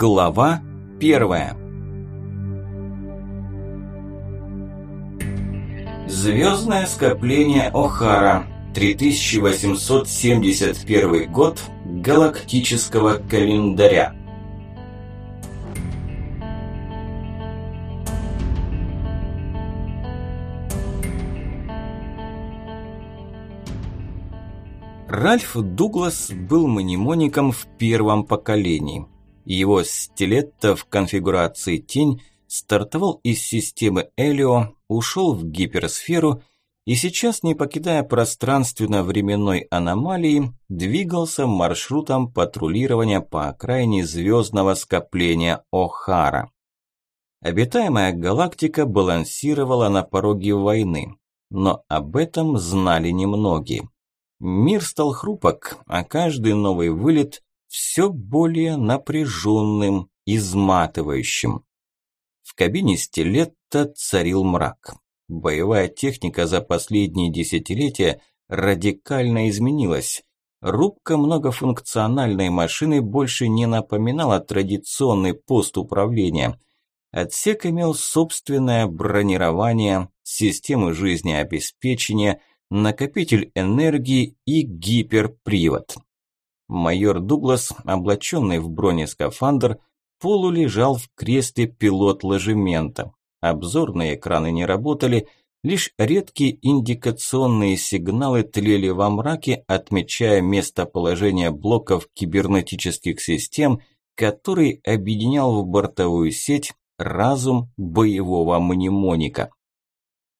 Глава первая. Звездное скопление О'Хара. 3871 год галактического календаря. Ральф Дуглас был мнемоником в первом поколении. Его стилетто в конфигурации тень стартовал из системы Элио, ушел в гиперсферу и сейчас, не покидая пространственно-временной аномалии, двигался маршрутом патрулирования по окраине звездного скопления О'Хара. Обитаемая галактика балансировала на пороге войны, но об этом знали немногие. Мир стал хрупок, а каждый новый вылет все более напряженным, изматывающим. В кабине стилетта царил мрак. Боевая техника за последние десятилетия радикально изменилась. Рубка многофункциональной машины больше не напоминала традиционный пост управления. Отсек имел собственное бронирование, системы жизнеобеспечения – накопитель энергии и гиперпривод. Майор Дуглас, облаченный в бронескафандр, полулежал в кресле пилот ложемента. Обзорные экраны не работали, лишь редкие индикационные сигналы тлели во мраке, отмечая местоположение блоков кибернетических систем, который объединял в бортовую сеть разум боевого мнемоника.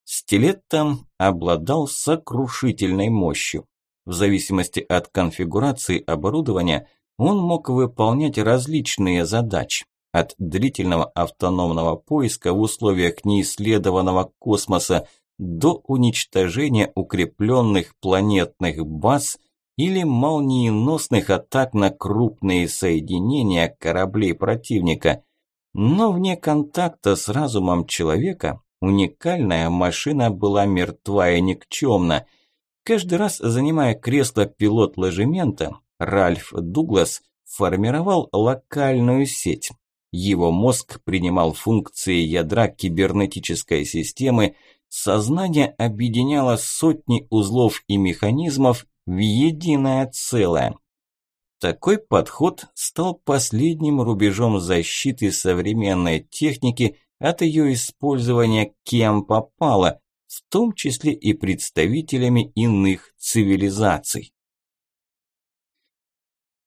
Стилетто обладал сокрушительной мощью. В зависимости от конфигурации оборудования он мог выполнять различные задачи. От длительного автономного поиска в условиях неисследованного космоса до уничтожения укрепленных планетных баз или молниеносных атак на крупные соединения кораблей противника. Но вне контакта с разумом человека Уникальная машина была мертва и никчемна. Каждый раз, занимая кресло пилот ложемента, Ральф Дуглас формировал локальную сеть. Его мозг принимал функции ядра кибернетической системы, сознание объединяло сотни узлов и механизмов в единое целое. Такой подход стал последним рубежом защиты современной техники от ее использования кем попало, в том числе и представителями иных цивилизаций.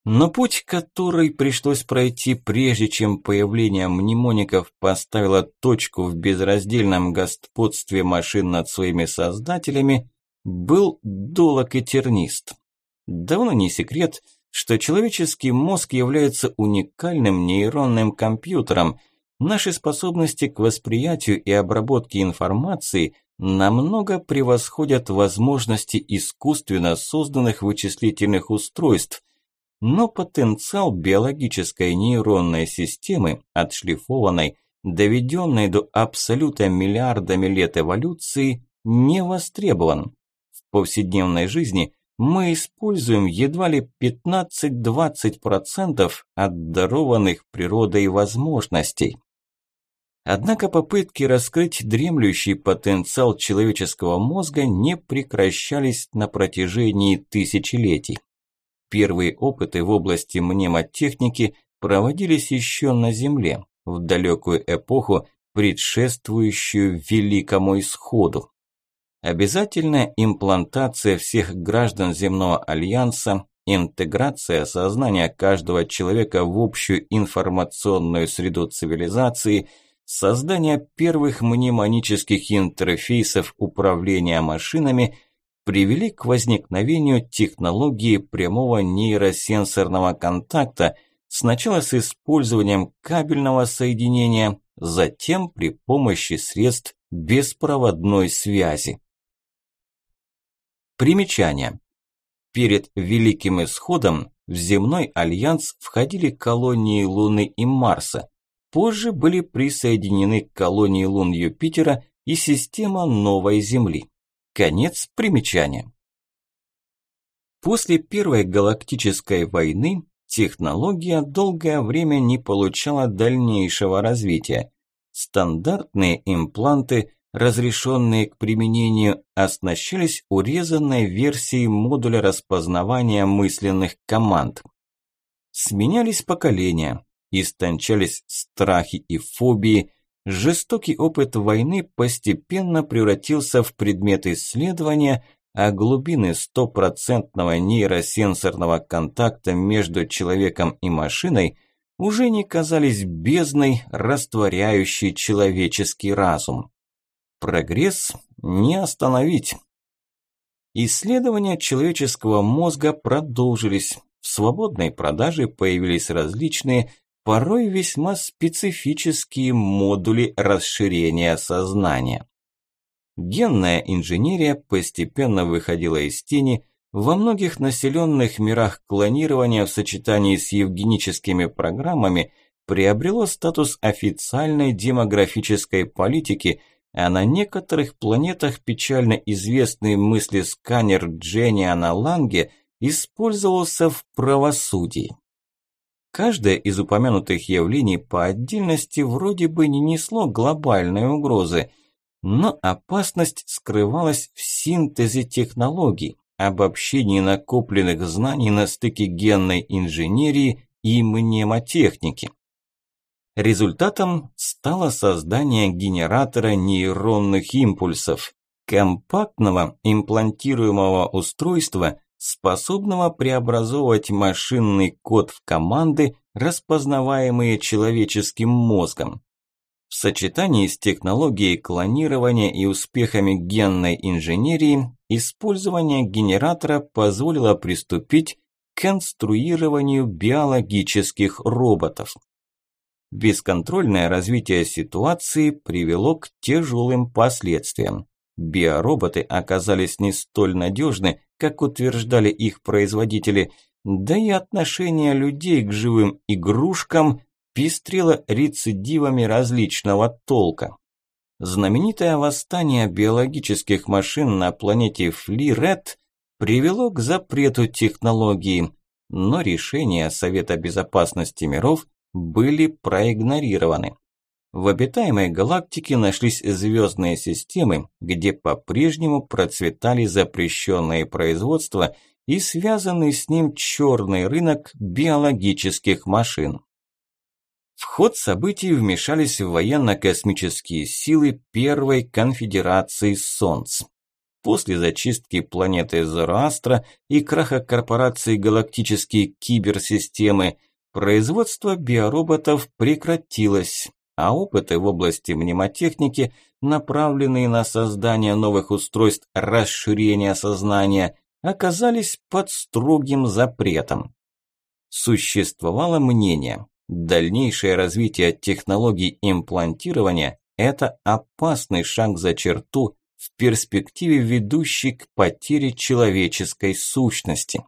Но путь, который пришлось пройти, прежде чем появление мнемоников поставило точку в безраздельном господстве машин над своими создателями, был долог и тернист. Давно не секрет, что человеческий мозг является уникальным нейронным компьютером – Наши способности к восприятию и обработке информации намного превосходят возможности искусственно созданных вычислительных устройств, но потенциал биологической нейронной системы, отшлифованной, доведенной до абсолюта миллиардами лет эволюции, не востребован. В повседневной жизни мы используем едва ли 15-20% от дарованных природой возможностей. Однако попытки раскрыть дремлющий потенциал человеческого мозга не прекращались на протяжении тысячелетий. Первые опыты в области мнемотехники проводились еще на Земле, в далекую эпоху, предшествующую Великому Исходу. Обязательная имплантация всех граждан Земного Альянса, интеграция сознания каждого человека в общую информационную среду цивилизации – создание первых мнемонических интерфейсов управления машинами привели к возникновению технологии прямого нейросенсорного контакта, сначала с использованием кабельного соединения, затем при помощи средств беспроводной связи. Примечание. Перед Великим Исходом в земной альянс входили колонии Луны и Марса – позже были присоединены к колонии лун Юпитера и система новой Земли. Конец примечания. После Первой галактической войны технология долгое время не получала дальнейшего развития. Стандартные импланты, разрешенные к применению, оснащались урезанной версией модуля распознавания мысленных команд. Сменялись поколения, истончались страхи и фобии, жестокий опыт войны постепенно превратился в предмет исследования, а глубины стопроцентного нейросенсорного контакта между человеком и машиной уже не казались бездной, растворяющей человеческий разум. Прогресс не остановить. Исследования человеческого мозга продолжились. В свободной продаже появились различные, порой весьма специфические модули расширения сознания. Генная инженерия постепенно выходила из тени, во многих населенных мирах клонирование в сочетании с евгеническими программами приобрело статус официальной демографической политики, а на некоторых планетах печально известный мыслесканер Дженниана Ланге использовался в правосудии. Каждое из упомянутых явлений по отдельности вроде бы не несло глобальной угрозы, но опасность скрывалась в синтезе технологий, обобщении накопленных знаний на стыке генной инженерии и мнемотехники. Результатом стало создание генератора нейронных импульсов, компактного имплантируемого устройства, способного преобразовывать машинный код в команды, распознаваемые человеческим мозгом. В сочетании с технологией клонирования и успехами генной инженерии, использование генератора позволило приступить к конструированию биологических роботов. Бесконтрольное развитие ситуации привело к тяжелым последствиям. Биороботы оказались не столь надежны, как утверждали их производители, да и отношение людей к живым игрушкам пестрело рецидивами различного толка. Знаменитое восстание биологических машин на планете Флирет привело к запрету технологии, но решения Совета Безопасности миров были проигнорированы. В обитаемой галактике нашлись звездные системы, где по-прежнему процветали запрещенные производства и связанный с ним черный рынок биологических машин. В ход событий вмешались военно-космические силы Первой конфедерации Солнц. После зачистки планеты Зороастра и краха корпорации галактические киберсистемы, производство биороботов прекратилось, а опыты в области мнемотехники, направленные на создание новых устройств расширения сознания, оказались под строгим запретом. Существовало мнение, дальнейшее развитие технологий имплантирования – это опасный шаг за черту, в перспективе ведущий к потере человеческой сущности.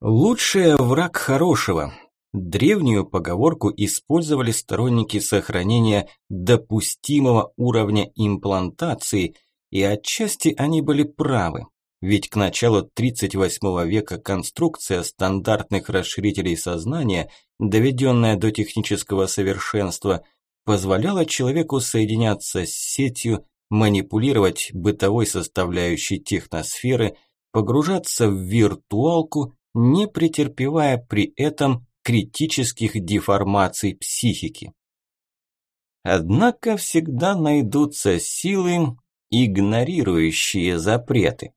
Лучшее враг хорошего – Древнюю поговорку использовали сторонники сохранения допустимого уровня имплантации, и отчасти они были правы. Ведь к началу 38 века конструкция стандартных расширителей сознания, доведенная до технического совершенства, позволяла человеку соединяться с сетью, манипулировать бытовой составляющей техносферы, погружаться в виртуалку, не претерпевая при этом критических деформаций психики. Однако всегда найдутся силы, игнорирующие запреты.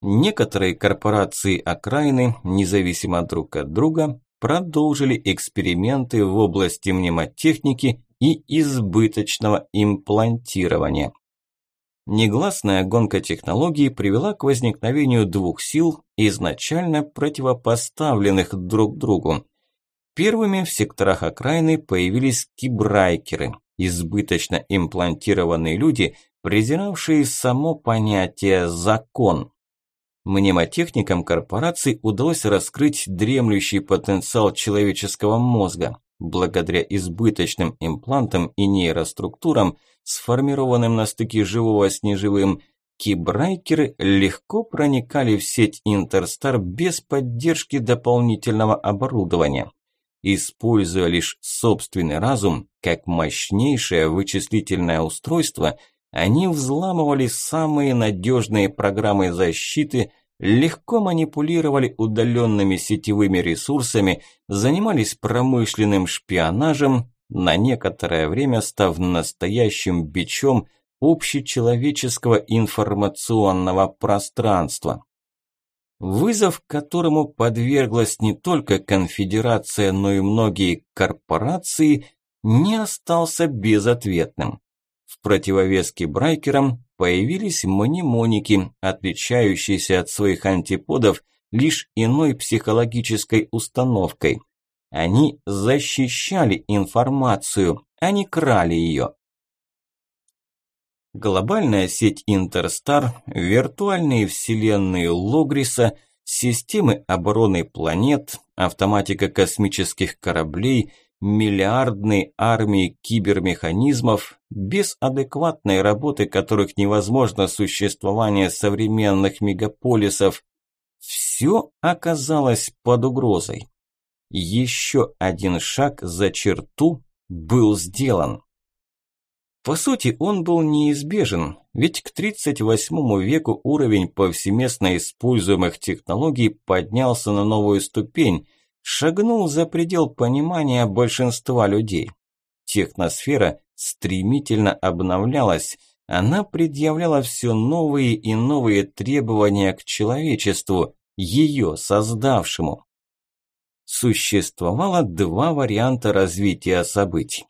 Некоторые корпорации окраины, независимо друг от друга, продолжили эксперименты в области мнемотехники и избыточного имплантирования. Негласная гонка технологий привела к возникновению двух сил, изначально противопоставленных друг другу. Первыми в секторах окраины появились кибрайкеры, избыточно имплантированные люди, презиравшие само понятие «закон». Мнемотехникам корпораций удалось раскрыть дремлющий потенциал человеческого мозга. Благодаря избыточным имплантам и нейроструктурам, сформированным на стыке живого с неживым, кибрайкеры легко проникали в сеть Интерстар без поддержки дополнительного оборудования. Используя лишь собственный разум как мощнейшее вычислительное устройство, они взламывали самые надежные программы защиты, легко манипулировали удаленными сетевыми ресурсами, занимались промышленным шпионажем, на некоторое время став настоящим бичом общечеловеческого информационного пространства. Вызов, которому подверглась не только конфедерация, но и многие корпорации, не остался безответным. В противовес кибрайкерам появились мнемоники, отличающиеся от своих антиподов лишь иной психологической установкой. Они защищали информацию, а не крали ее. Глобальная сеть Интерстар, виртуальные вселенные Логриса, системы обороны планет, автоматика космических кораблей, миллиардные армии кибермеханизмов, без адекватной работы которых невозможно существование современных мегаполисов, все оказалось под угрозой. Еще один шаг за черту был сделан. По сути, он был неизбежен, ведь к 38 веку уровень повсеместно используемых технологий поднялся на новую ступень, шагнул за предел понимания большинства людей. Техносфера стремительно обновлялась, она предъявляла все новые и новые требования к человечеству, ее создавшему. Существовало два варианта развития событий.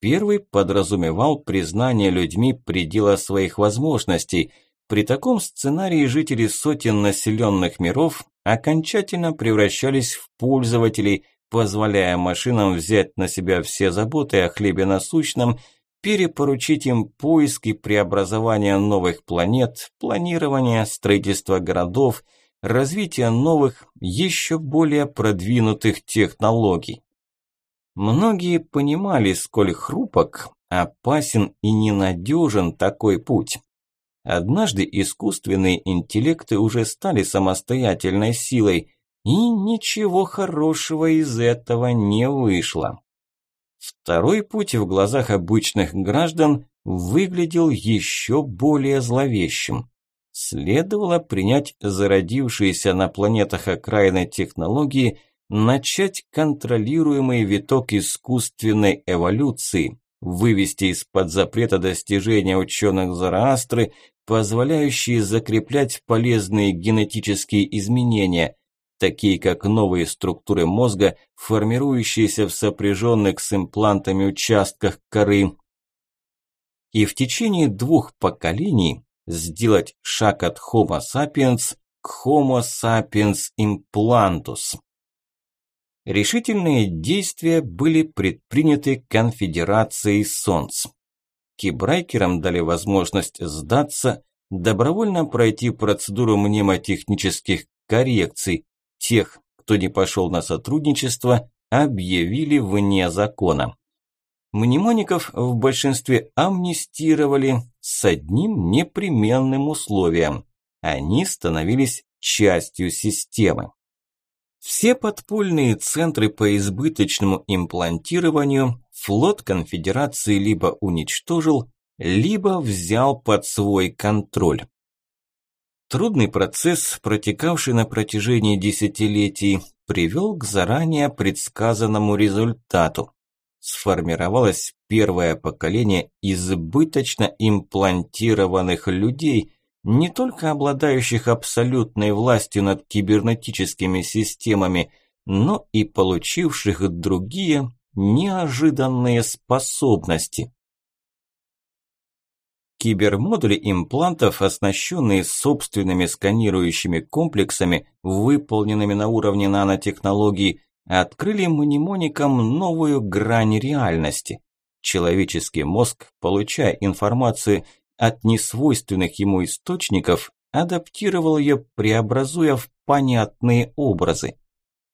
Первый подразумевал признание людьми предела своих возможностей. При таком сценарии жители сотен населенных миров окончательно превращались в пользователей, позволяя машинам взять на себя все заботы о хлебе насущном, перепоручить им поиски преобразования новых планет, планирование, строительство городов, развитие новых, еще более продвинутых технологий. Многие понимали, сколь хрупок, опасен и ненадежен такой путь. Однажды искусственные интеллекты уже стали самостоятельной силой, и ничего хорошего из этого не вышло. Второй путь в глазах обычных граждан выглядел еще более зловещим. Следовало принять зародившиеся на планетах окраины технологии – начать контролируемый виток искусственной эволюции, вывести из-под запрета достижения ученых Зараастры, позволяющие закреплять полезные генетические изменения, такие как новые структуры мозга, формирующиеся в сопряженных с имплантами участках коры. И в течение двух поколений сделать шаг от Homo sapiens к Homo sapiens implantus. Решительные действия были предприняты конфедерацией Солнц. Кибрайкерам дали возможность сдаться, добровольно пройти процедуру мнемотехнических коррекций. Тех, кто не пошел на сотрудничество, объявили вне закона. Мнемоников в большинстве амнистировали с одним непременным условием. Они становились частью системы. Все подпольные центры по избыточному имплантированию флот конфедерации либо уничтожил, либо взял под свой контроль. Трудный процесс, протекавший на протяжении десятилетий, привел к заранее предсказанному результату. Сформировалось первое поколение избыточно имплантированных людей, не только обладающих абсолютной властью над кибернетическими системами, но и получивших другие неожиданные способности. Кибермодули имплантов, оснащенные собственными сканирующими комплексами, выполненными на уровне нанотехнологий, открыли мнемоникам новую грань реальности. Человеческий мозг, получая информацию от несвойственных ему источников адаптировал ее, преобразуя в понятные образы.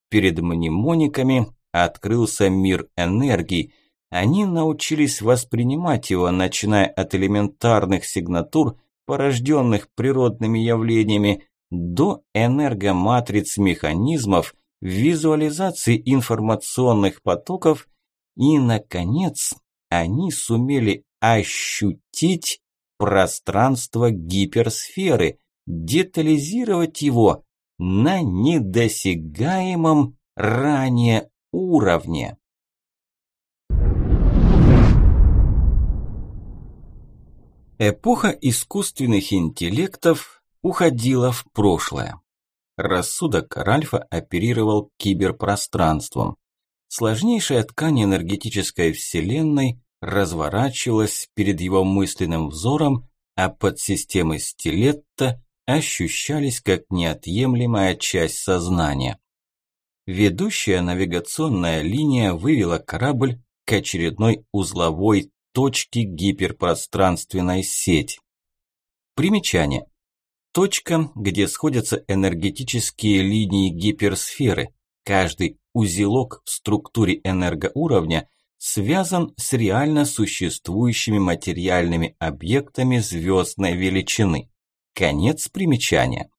Перед мнемониками открылся мир энергии. Они научились воспринимать его, начиная от элементарных сигнатур, порожденных природными явлениями, до энергоматриц механизмов, визуализации информационных потоков и, наконец, они сумели ощутить пространство гиперсферы, детализировать его на недосягаемом ранее уровне. Эпоха искусственных интеллектов уходила в прошлое. Рассудок Ральфа оперировал киберпространством. Сложнейшая ткань энергетической вселенной разворачивалась перед его мысленным взором, а подсистемы стилетта ощущались как неотъемлемая часть сознания. Ведущая навигационная линия вывела корабль к очередной узловой точке гиперпространственной сети. Примечание. Точка, где сходятся энергетические линии гиперсферы. Каждый узелок в структуре энергоуровня связан с реально существующими материальными объектами звездной величины. Конец примечания.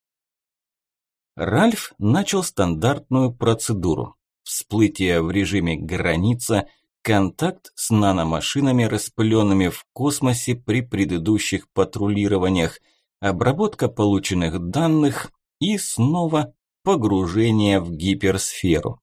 Ральф начал стандартную процедуру. Всплытие в режиме «граница», контакт с наномашинами, распыленными в космосе при предыдущих патрулированиях, обработка полученных данных и снова погружение в гиперсферу.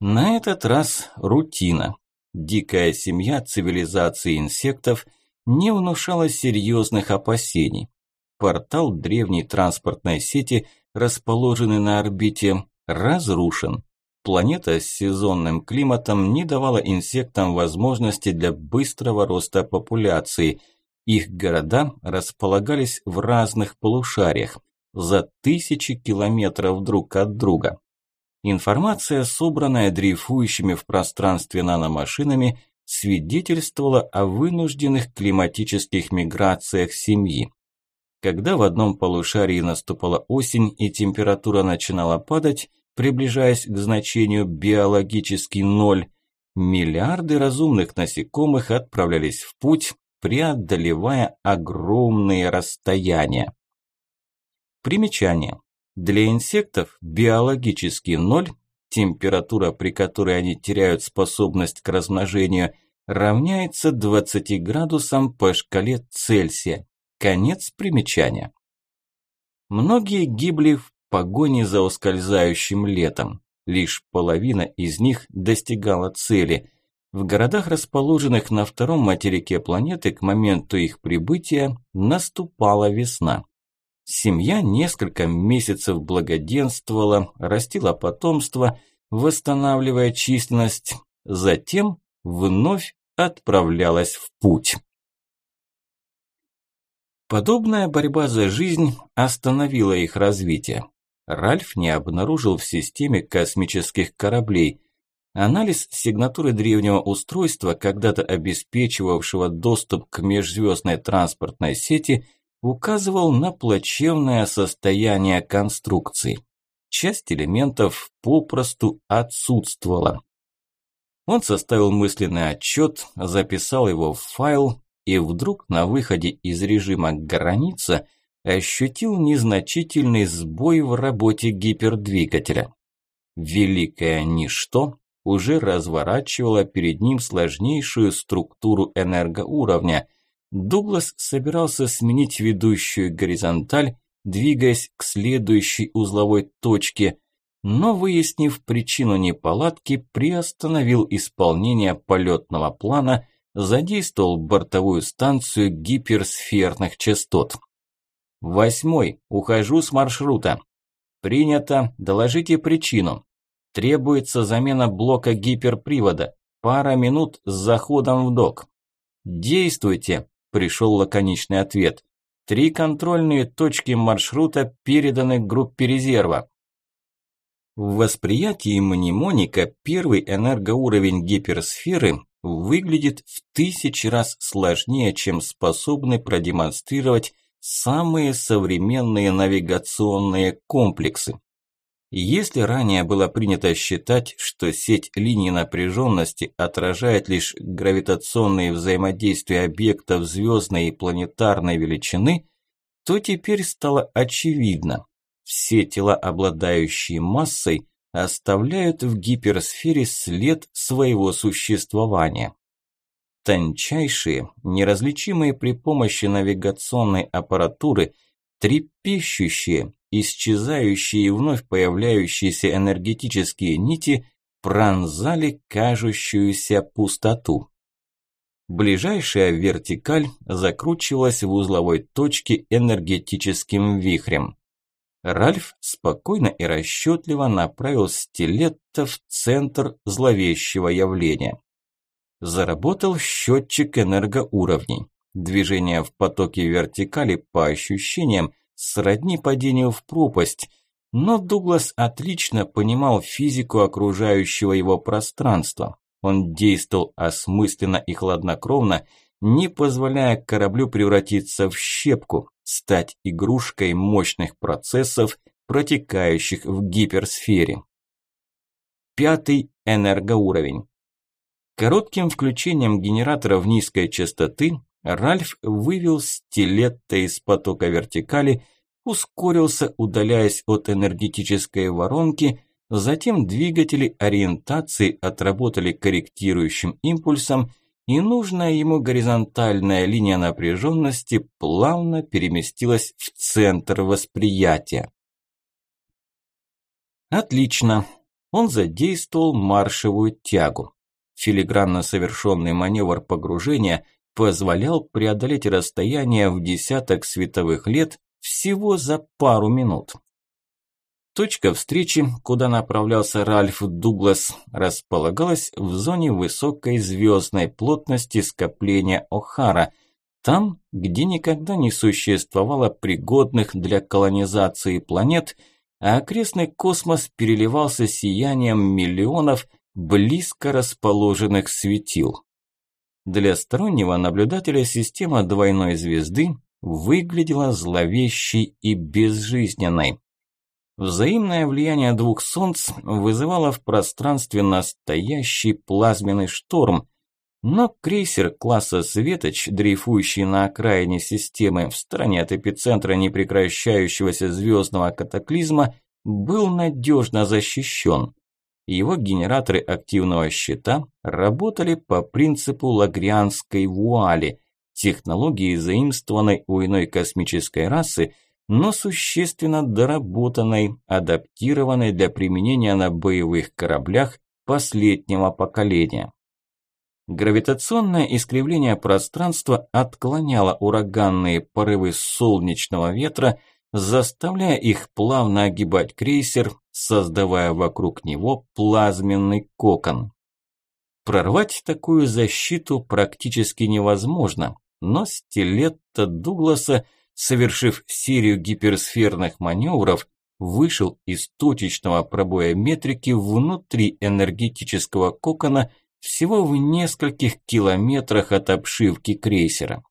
На этот раз рутина. Дикая семья цивилизации инсектов не внушала серьезных опасений. Портал древней транспортной сети, расположенный на орбите, разрушен. Планета с сезонным климатом не давала инсектам возможности для быстрого роста популяции. Их города располагались в разных полушариях, за тысячи километров друг от друга. Информация, собранная дрейфующими в пространстве наномашинами, свидетельствовала о вынужденных климатических миграциях семьи. Когда в одном полушарии наступала осень и температура начинала падать, приближаясь к значению биологический ноль, миллиарды разумных насекомых отправлялись в путь, преодолевая огромные расстояния. Примечание. Для инсектов биологический ноль, температура, при которой они теряют способность к размножению, равняется 20 градусам по шкале Цельсия. Конец примечания. Многие гибли в погоне за ускользающим летом. Лишь половина из них достигала цели. В городах, расположенных на втором материке планеты, к моменту их прибытия наступала весна. Семья несколько месяцев благоденствовала, растила потомство, восстанавливая численность, затем вновь отправлялась в путь. Подобная борьба за жизнь остановила их развитие. Ральф не обнаружил в системе космических кораблей. Анализ сигнатуры древнего устройства, когда-то обеспечивавшего доступ к межзвездной транспортной сети, указывал на плачевное состояние конструкции. Часть элементов попросту отсутствовала. Он составил мысленный отчет, записал его в файл и вдруг на выходе из режима «граница» ощутил незначительный сбой в работе гипердвигателя. Великое ничто уже разворачивало перед ним сложнейшую структуру энергоуровня, Дуглас собирался сменить ведущую горизонталь, двигаясь к следующей узловой точке, но, выяснив причину неполадки, приостановил исполнение полетного плана, задействовал бортовую станцию гиперсферных частот. «Восьмой. Ухожу с маршрута». «Принято. Доложите причину. Требуется замена блока гиперпривода. Пара минут с заходом в док». «Действуйте», пришел лаконичный ответ. Три контрольные точки маршрута переданы группе резерва. В восприятии мнемоника первый энергоуровень гиперсферы выглядит в тысячи раз сложнее, чем способны продемонстрировать самые современные навигационные комплексы. Если ранее было принято считать, что сеть линий напряженности отражает лишь гравитационные взаимодействия объектов звездной и планетарной величины, то теперь стало очевидно, все тела, обладающие массой, оставляют в гиперсфере след своего существования. Тончайшие, неразличимые при помощи навигационной аппаратуры, трепещущие, исчезающие и вновь появляющиеся энергетические нити пронзали кажущуюся пустоту. Ближайшая вертикаль закручивалась в узловой точке энергетическим вихрем. Ральф спокойно и расчетливо направил стилетто в центр зловещего явления. Заработал счетчик энергоуровней. Движение в потоке вертикали по ощущениям сродни падению в пропасть, но Дуглас отлично понимал физику окружающего его пространства. Он действовал осмысленно и хладнокровно, не позволяя кораблю превратиться в щепку, стать игрушкой мощных процессов, протекающих в гиперсфере. Пятый энергоуровень. Коротким включением генераторов низкой частоты Ральф вывел стилетто из потока вертикали, ускорился, удаляясь от энергетической воронки, затем двигатели ориентации отработали корректирующим импульсом – и нужная ему горизонтальная линия напряженности плавно переместилась в центр восприятия. Отлично. Он задействовал маршевую тягу. Филигранно совершенный маневр погружения позволял преодолеть расстояние в десяток световых лет всего за пару минут. Точка встречи, куда направлялся Ральф Дуглас, располагалась в зоне высокой звездной плотности скопления О'Хара, там, где никогда не существовало пригодных для колонизации планет, а окрестный космос переливался сиянием миллионов близко расположенных светил. Для стороннего наблюдателя система двойной звезды выглядела зловещей и безжизненной. Взаимное влияние двух солнц вызывало в пространстве настоящий плазменный шторм, но крейсер класса «Светоч», дрейфующий на окраине системы в стороне от эпицентра непрекращающегося звездного катаклизма, был надежно защищен. Его генераторы активного щита работали по принципу лагрианской вуали, технологии, заимствованной у иной космической расы – но существенно доработанной, адаптированной для применения на боевых кораблях последнего поколения. Гравитационное искривление пространства отклоняло ураганные порывы солнечного ветра, заставляя их плавно огибать крейсер, создавая вокруг него плазменный кокон. Прорвать такую защиту практически невозможно, но стилетто Дугласа – совершив серию гиперсферных маневров, вышел из точечного пробоя метрики внутри энергетического кокона всего в нескольких километрах от обшивки крейсера.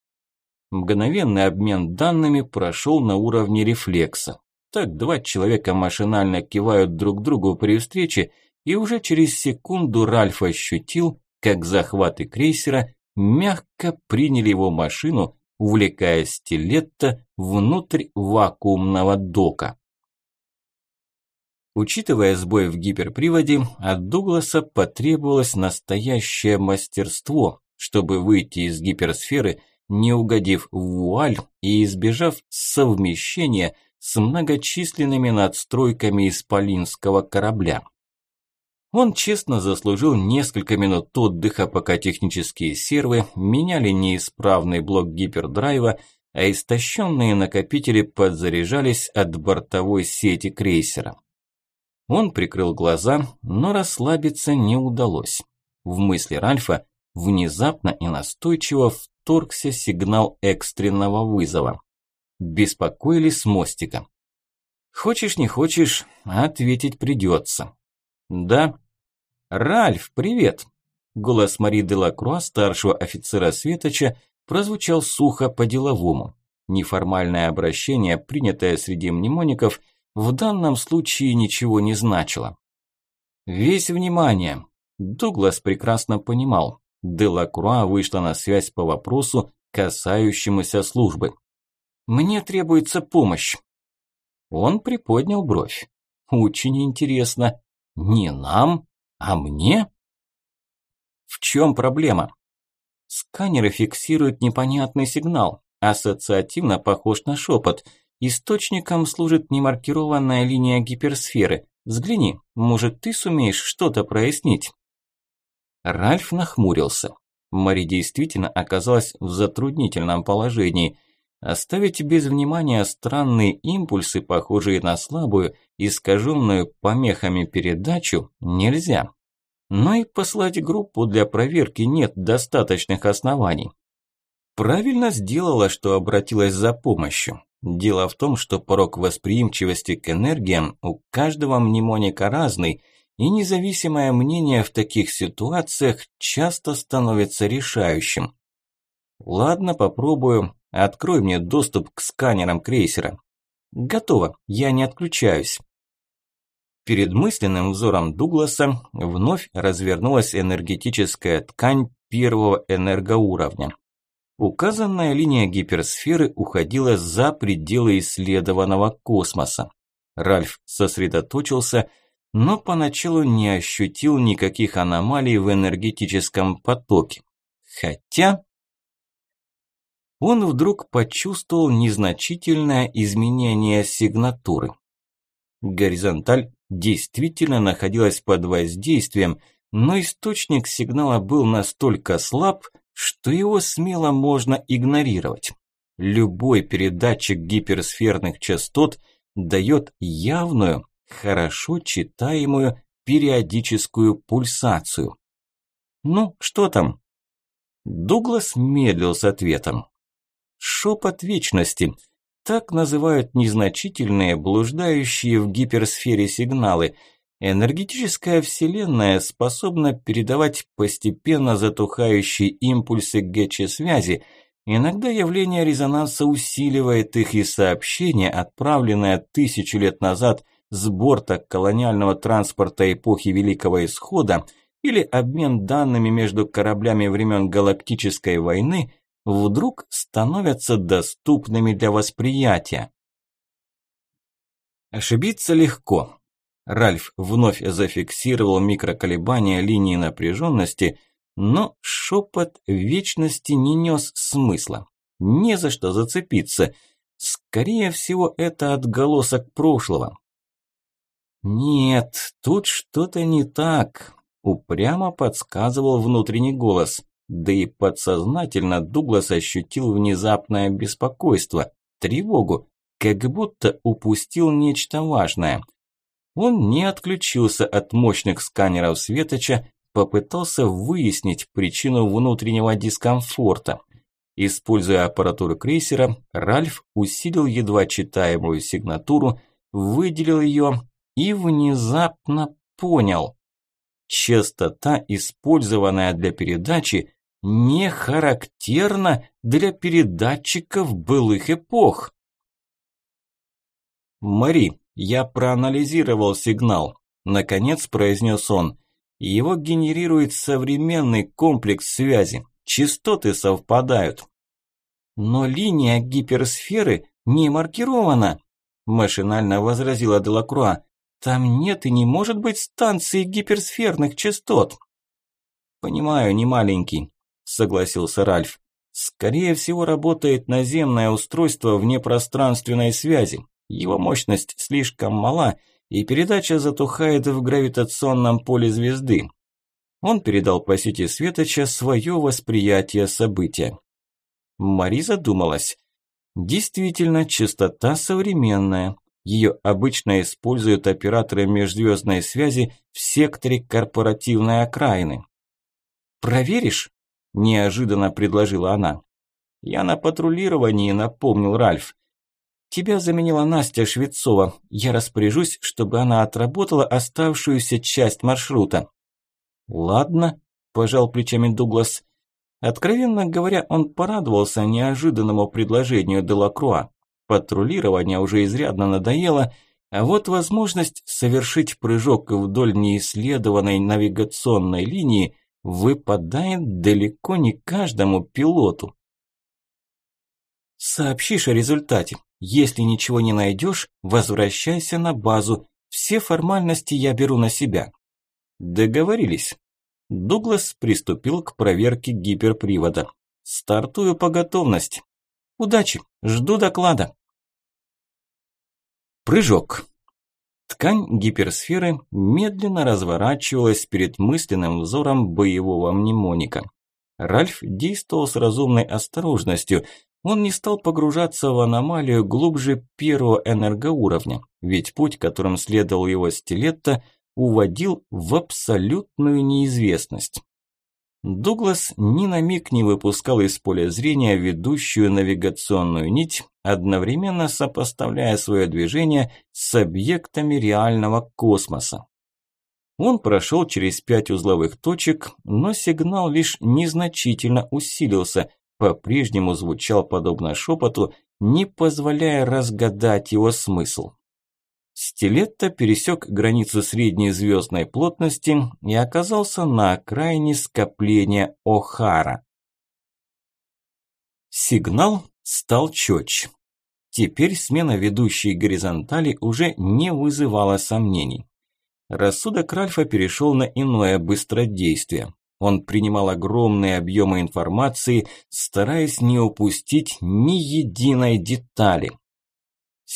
Мгновенный обмен данными прошел на уровне рефлекса. Так два человека машинально кивают друг другу при встрече, и уже через секунду Ральф ощутил, как захваты крейсера мягко приняли его машину, увлекая стилетто внутрь вакуумного дока. Учитывая сбой в гиперприводе, от Дугласа потребовалось настоящее мастерство, чтобы выйти из гиперсферы, не угодив в вуаль и избежав совмещения с многочисленными надстройками исполинского корабля. Он честно заслужил несколько минут отдыха, пока технические сервы меняли неисправный блок гипердрайва, а истощенные накопители подзаряжались от бортовой сети крейсера. Он прикрыл глаза, но расслабиться не удалось. В мысли Ральфа внезапно и настойчиво вторгся сигнал экстренного вызова. Беспокоили с мостика. Хочешь не хочешь, ответить придется. Да, «Ральф, привет!» Голос Мари де Лакруа, старшего офицера Светоча, прозвучал сухо по-деловому. Неформальное обращение, принятое среди мнемоников, в данном случае ничего не значило. Весь внимание. Дуглас прекрасно понимал. Делакруа вышла на связь по вопросу, касающемуся службы. «Мне требуется помощь». Он приподнял бровь. «Очень интересно. Не нам, а мне?» «В чем проблема?» Сканеры фиксируют непонятный сигнал, ассоциативно похож на шепот. Источником служит немаркированная линия гиперсферы. Взгляни, может, ты сумеешь что-то прояснить?» Ральф нахмурился. Мари действительно оказалась в затруднительном положении. Оставить без внимания странные импульсы, похожие на слабую, искаженную помехами передачу, нельзя. Но и послать группу для проверки нет достаточных оснований. Правильно сделала, что обратилась за помощью. Дело в том, что порог восприимчивости к энергиям у каждого мнемоника разный, и независимое мнение в таких ситуациях часто становится решающим. Ладно, попробую. Открой мне доступ к сканерам крейсера. Готово, я не отключаюсь. Перед мысленным взором Дугласа вновь развернулась энергетическая ткань первого энергоуровня. Указанная линия гиперсферы уходила за пределы исследованного космоса. Ральф сосредоточился, но поначалу не ощутил никаких аномалий в энергетическом потоке. Хотя... Он вдруг почувствовал незначительное изменение сигнатуры. Горизонталь действительно находилась под воздействием, но источник сигнала был настолько слаб, что его смело можно игнорировать. Любой передатчик гиперсферных частот дает явную, хорошо читаемую периодическую пульсацию. «Ну, что там?» Дуглас медлил с ответом. «Шепот вечности. Так называют незначительные, блуждающие в гиперсфере сигналы – Энергетическая вселенная способна передавать постепенно затухающие импульсы ГЧ-связи. Иногда явление резонанса усиливает их, и сообщение, отправленное тысячу лет назад с борта колониального транспорта эпохи Великого Исхода или обмен данными между кораблями времен Галактической войны, вдруг становятся доступными для восприятия. Ошибиться легко. Ральф вновь зафиксировал микроколебания линии напряженности, но шепот вечности не нес смысла. Не за что зацепиться. Скорее всего, это отголосок прошлого. Нет, тут что-то не так. Упрямо подсказывал внутренний голос. Да и подсознательно Дуглас ощутил внезапное беспокойство, тревогу, как будто упустил нечто важное – он не отключился от мощных сканеров Светоча, попытался выяснить причину внутреннего дискомфорта. Используя аппаратуру крейсера, Ральф усилил едва читаемую сигнатуру, выделил ее и внезапно понял. Частота, использованная для передачи, не характерна для передатчиков былых эпох. Мари, я проанализировал сигнал, наконец произнес он. Его генерирует современный комплекс связи. Частоты совпадают. Но линия гиперсферы не маркирована, машинально возразила Делакруа. Там нет и не может быть станции гиперсферных частот. Понимаю, не маленький, согласился Ральф. Скорее всего, работает наземное устройство внепространственной связи. Его мощность слишком мала, и передача затухает в гравитационном поле звезды. Он передал по сети Светоча свое восприятие события. Мари задумалась. Действительно, частота современная. Ее обычно используют операторы межзвездной связи в секторе корпоративной окраины. «Проверишь?» – неожиданно предложила она. «Я на патрулировании», – напомнил Ральф. Тебя заменила Настя Швецова. Я распоряжусь, чтобы она отработала оставшуюся часть маршрута». «Ладно», – пожал плечами Дуглас. Откровенно говоря, он порадовался неожиданному предложению Делакруа. Патрулирование уже изрядно надоело, А вот возможность совершить прыжок вдоль неисследованной навигационной линии выпадает далеко не каждому пилоту. Сообщишь о результате. Если ничего не найдешь, возвращайся на базу. Все формальности я беру на себя. Договорились. Дуглас приступил к проверке гиперпривода. Стартую по готовности. Удачи, жду доклада. Прыжок. Ткань гиперсферы медленно разворачивалась перед мысленным взором боевого мнемоника. Ральф действовал с разумной осторожностью. Он не стал погружаться в аномалию глубже первого энергоуровня, ведь путь, которым следовал его стилетто, уводил в абсолютную неизвестность. Дуглас ни на миг не выпускал из поля зрения ведущую навигационную нить, одновременно сопоставляя свое движение с объектами реального космоса. Он прошел через пять узловых точек, но сигнал лишь незначительно усилился, по-прежнему звучал подобно шепоту, не позволяя разгадать его смысл. Стилетто пересек границу средней звездной плотности и оказался на окраине скопления О'Хара. Сигнал стал четче. Теперь смена ведущей горизонтали уже не вызывала сомнений. Рассудок Ральфа перешел на иное быстродействие. Он принимал огромные объемы информации, стараясь не упустить ни единой детали.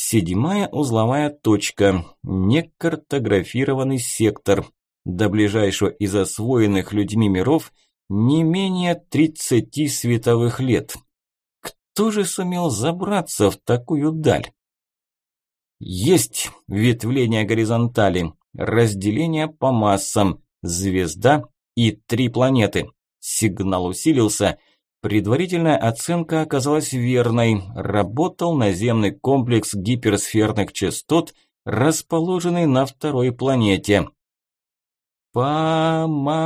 Седьмая узловая точка. Некартографированный сектор. До ближайшего из освоенных людьми миров не менее 30 световых лет. Кто же сумел забраться в такую даль? Есть ветвление горизонтали, разделение по массам, звезда и три планеты. Сигнал усилился – Предварительная оценка оказалась верной. Работал наземный комплекс гиперсферных частот, расположенный на второй планете. «Помогите!»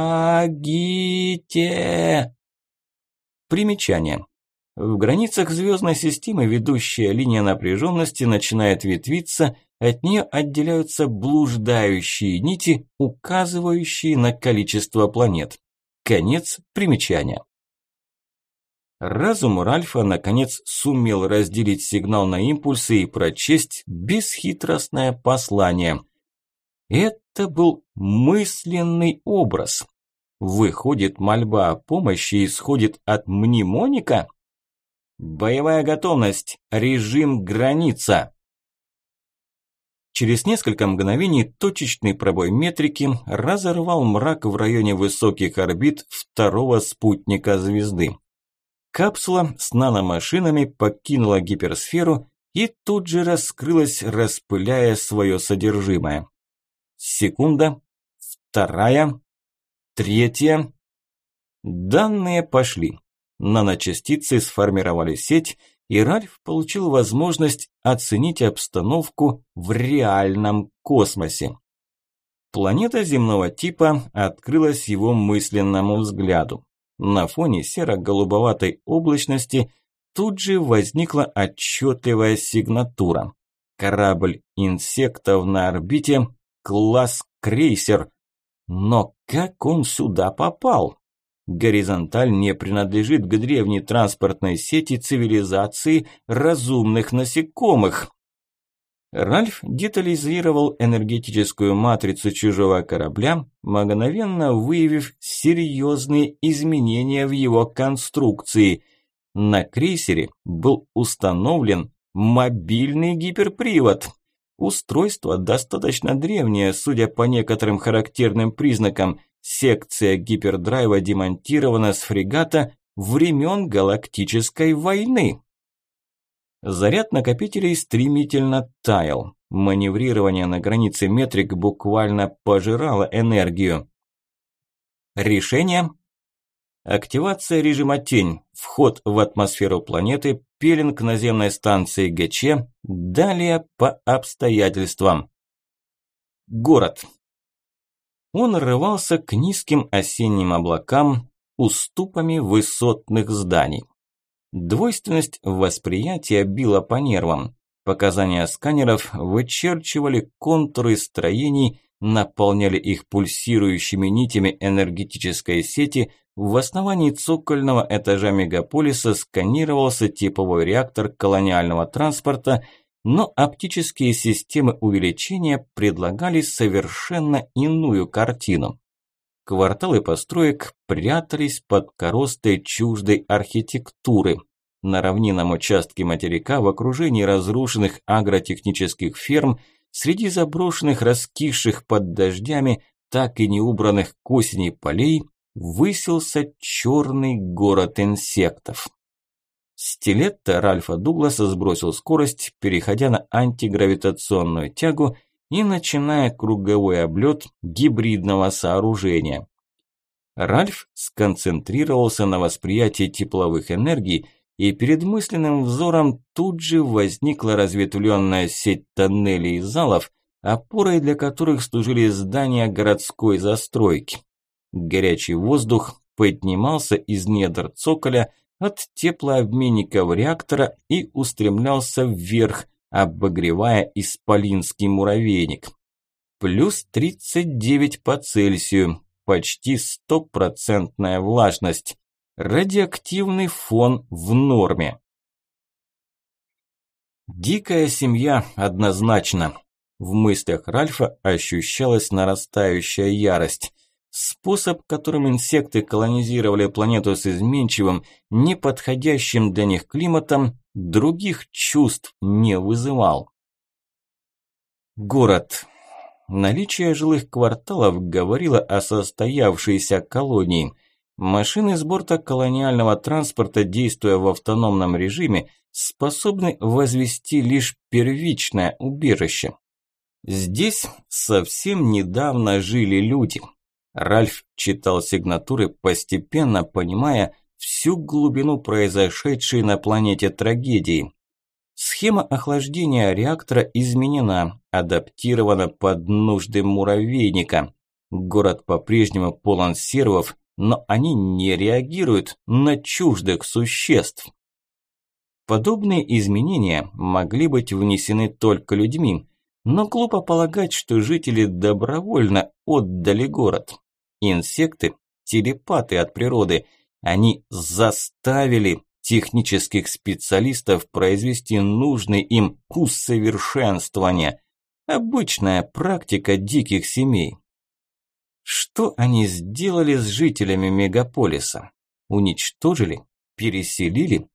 Примечание. В границах звездной системы ведущая линия напряженности начинает ветвиться, от нее отделяются блуждающие нити, указывающие на количество планет. Конец примечания. Разум Ральфа наконец сумел разделить сигнал на импульсы и прочесть бесхитростное послание. Это был мысленный образ. Выходит, мольба о помощи исходит от мнемоника? Боевая готовность. Режим граница. Через несколько мгновений точечный пробой метрики разорвал мрак в районе высоких орбит второго спутника звезды. Капсула с наномашинами покинула гиперсферу и тут же раскрылась, распыляя свое содержимое. Секунда, вторая, третья. Данные пошли. Наночастицы сформировали сеть, и Ральф получил возможность оценить обстановку в реальном космосе. Планета земного типа открылась его мысленному взгляду. На фоне серо-голубоватой облачности тут же возникла отчетливая сигнатура. Корабль инсектов на орбите, класс крейсер. Но как он сюда попал? Горизонталь не принадлежит к древней транспортной сети цивилизации разумных насекомых. Ральф детализировал энергетическую матрицу чужого корабля, мгновенно выявив серьезные изменения в его конструкции. На крейсере был установлен мобильный гиперпривод. Устройство достаточно древнее, судя по некоторым характерным признакам. Секция гипердрайва демонтирована с фрегата времен Галактической войны. Заряд накопителей стремительно таял. Маневрирование на границе метрик буквально пожирало энергию. Решение? Активация режима «Тень», вход в атмосферу планеты, пилинг наземной станции ГЧ, далее по обстоятельствам. Город. Он рывался к низким осенним облакам, уступами высотных зданий. Двойственность восприятия била по нервам. Показания сканеров вычерчивали контуры строений, наполняли их пульсирующими нитями энергетической сети, в основании цокольного этажа мегаполиса сканировался типовой реактор колониального транспорта, но оптические системы увеличения предлагали совершенно иную картину. Кварталы построек прятались под коростой чуждой архитектуры. На равнинном участке материка в окружении разрушенных агротехнических ферм – Среди заброшенных, раскисших под дождями, так и не убранных к осени полей, высился черный город инсектов. Стилетто Ральфа Дугласа сбросил скорость, переходя на антигравитационную тягу и начиная круговой облет гибридного сооружения. Ральф сконцентрировался на восприятии тепловых энергий и перед мысленным взором тут же возникла разветвленная сеть тоннелей и залов, опорой для которых служили здания городской застройки. Горячий воздух поднимался из недр цоколя от теплообменников реактора и устремлялся вверх, обогревая исполинский муравейник. Плюс 39 по Цельсию, почти стопроцентная влажность. Радиоактивный фон в норме. Дикая семья однозначно. В мыслях Ральфа ощущалась нарастающая ярость. Способ, которым инсекты колонизировали планету с изменчивым, неподходящим для них климатом, других чувств не вызывал. Город. Наличие жилых кварталов говорило о состоявшейся колонии – Машины с борта колониального транспорта, действуя в автономном режиме, способны возвести лишь первичное убежище. Здесь совсем недавно жили люди. Ральф читал сигнатуры, постепенно понимая всю глубину произошедшей на планете трагедии. Схема охлаждения реактора изменена, адаптирована под нужды муравейника. Город по-прежнему полон сервов, но они не реагируют на чуждых существ. Подобные изменения могли быть внесены только людьми, но глупо полагать, что жители добровольно отдали город. Инсекты – телепаты от природы. Они заставили технических специалистов произвести нужный им усовершенствование. Обычная практика диких семей. Что они сделали с жителями мегаполиса? Уничтожили? Переселили?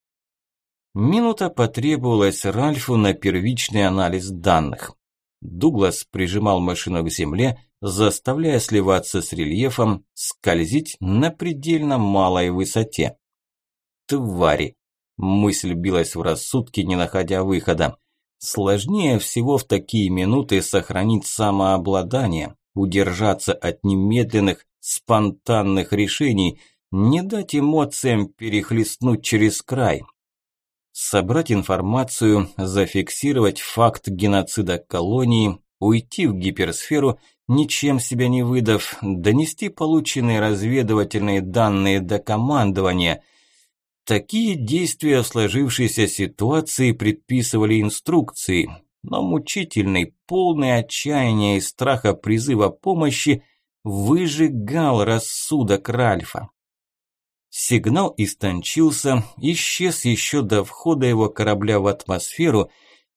Минута потребовалась Ральфу на первичный анализ данных. Дуглас прижимал машину к земле, заставляя сливаться с рельефом, скользить на предельно малой высоте. Твари! Мысль билась в рассудке, не находя выхода. Сложнее всего в такие минуты сохранить самообладание, удержаться от немедленных, спонтанных решений, не дать эмоциям перехлестнуть через край. Собрать информацию, зафиксировать факт геноцида колонии, уйти в гиперсферу, ничем себя не выдав, донести полученные разведывательные данные до командования. Такие действия в сложившейся ситуации предписывали инструкции, но мучительный, полный отчаяния и страха призыва помощи выжигал рассудок Ральфа. Сигнал истончился, исчез еще до входа его корабля в атмосферу,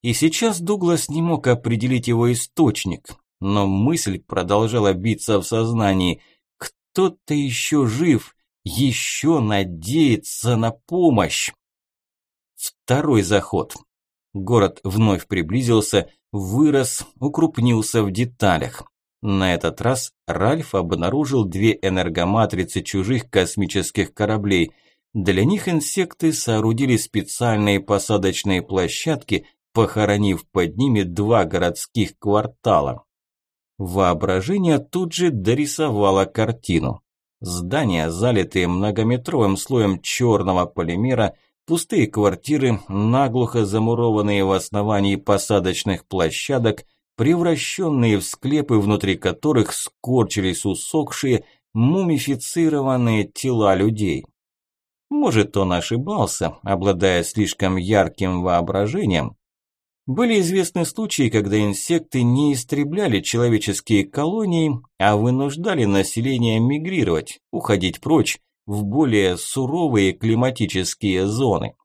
и сейчас Дуглас не мог определить его источник, но мысль продолжала биться в сознании. Кто-то еще жив, еще надеется на помощь. Второй заход. Город вновь приблизился, вырос, укрупнился в деталях. На этот раз Ральф обнаружил две энергоматрицы чужих космических кораблей. Для них инсекты соорудили специальные посадочные площадки, похоронив под ними два городских квартала. Воображение тут же дорисовало картину. Здания, залитые многометровым слоем черного полимера, Пустые квартиры, наглухо замурованные в основании посадочных площадок, превращенные в склепы, внутри которых скорчились усохшие, мумифицированные тела людей. Может, он ошибался, обладая слишком ярким воображением, Были известны случаи, когда инсекты не истребляли человеческие колонии, а вынуждали население мигрировать, уходить прочь в более суровые климатические зоны.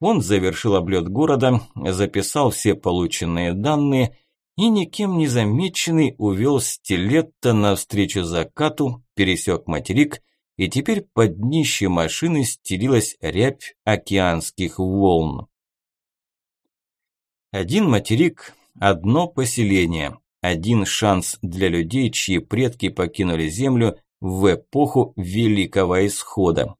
Он завершил облет города, записал все полученные данные и никем не замеченный увел Стилетта навстречу закату, пересек материк, и теперь под днище машины стелилась рябь океанских волн. Один материк, одно поселение, один шанс для людей, чьи предки покинули Землю в эпоху Великого Исхода.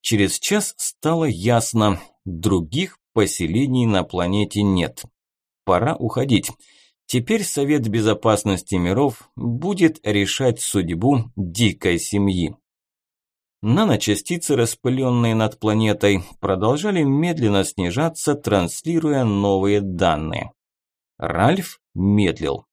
Через час стало ясно, других поселений на планете нет. Пора уходить. Теперь Совет Безопасности миров будет решать судьбу дикой семьи. Наночастицы, распыленные над планетой, продолжали медленно снижаться, транслируя новые данные. Ральф медлил.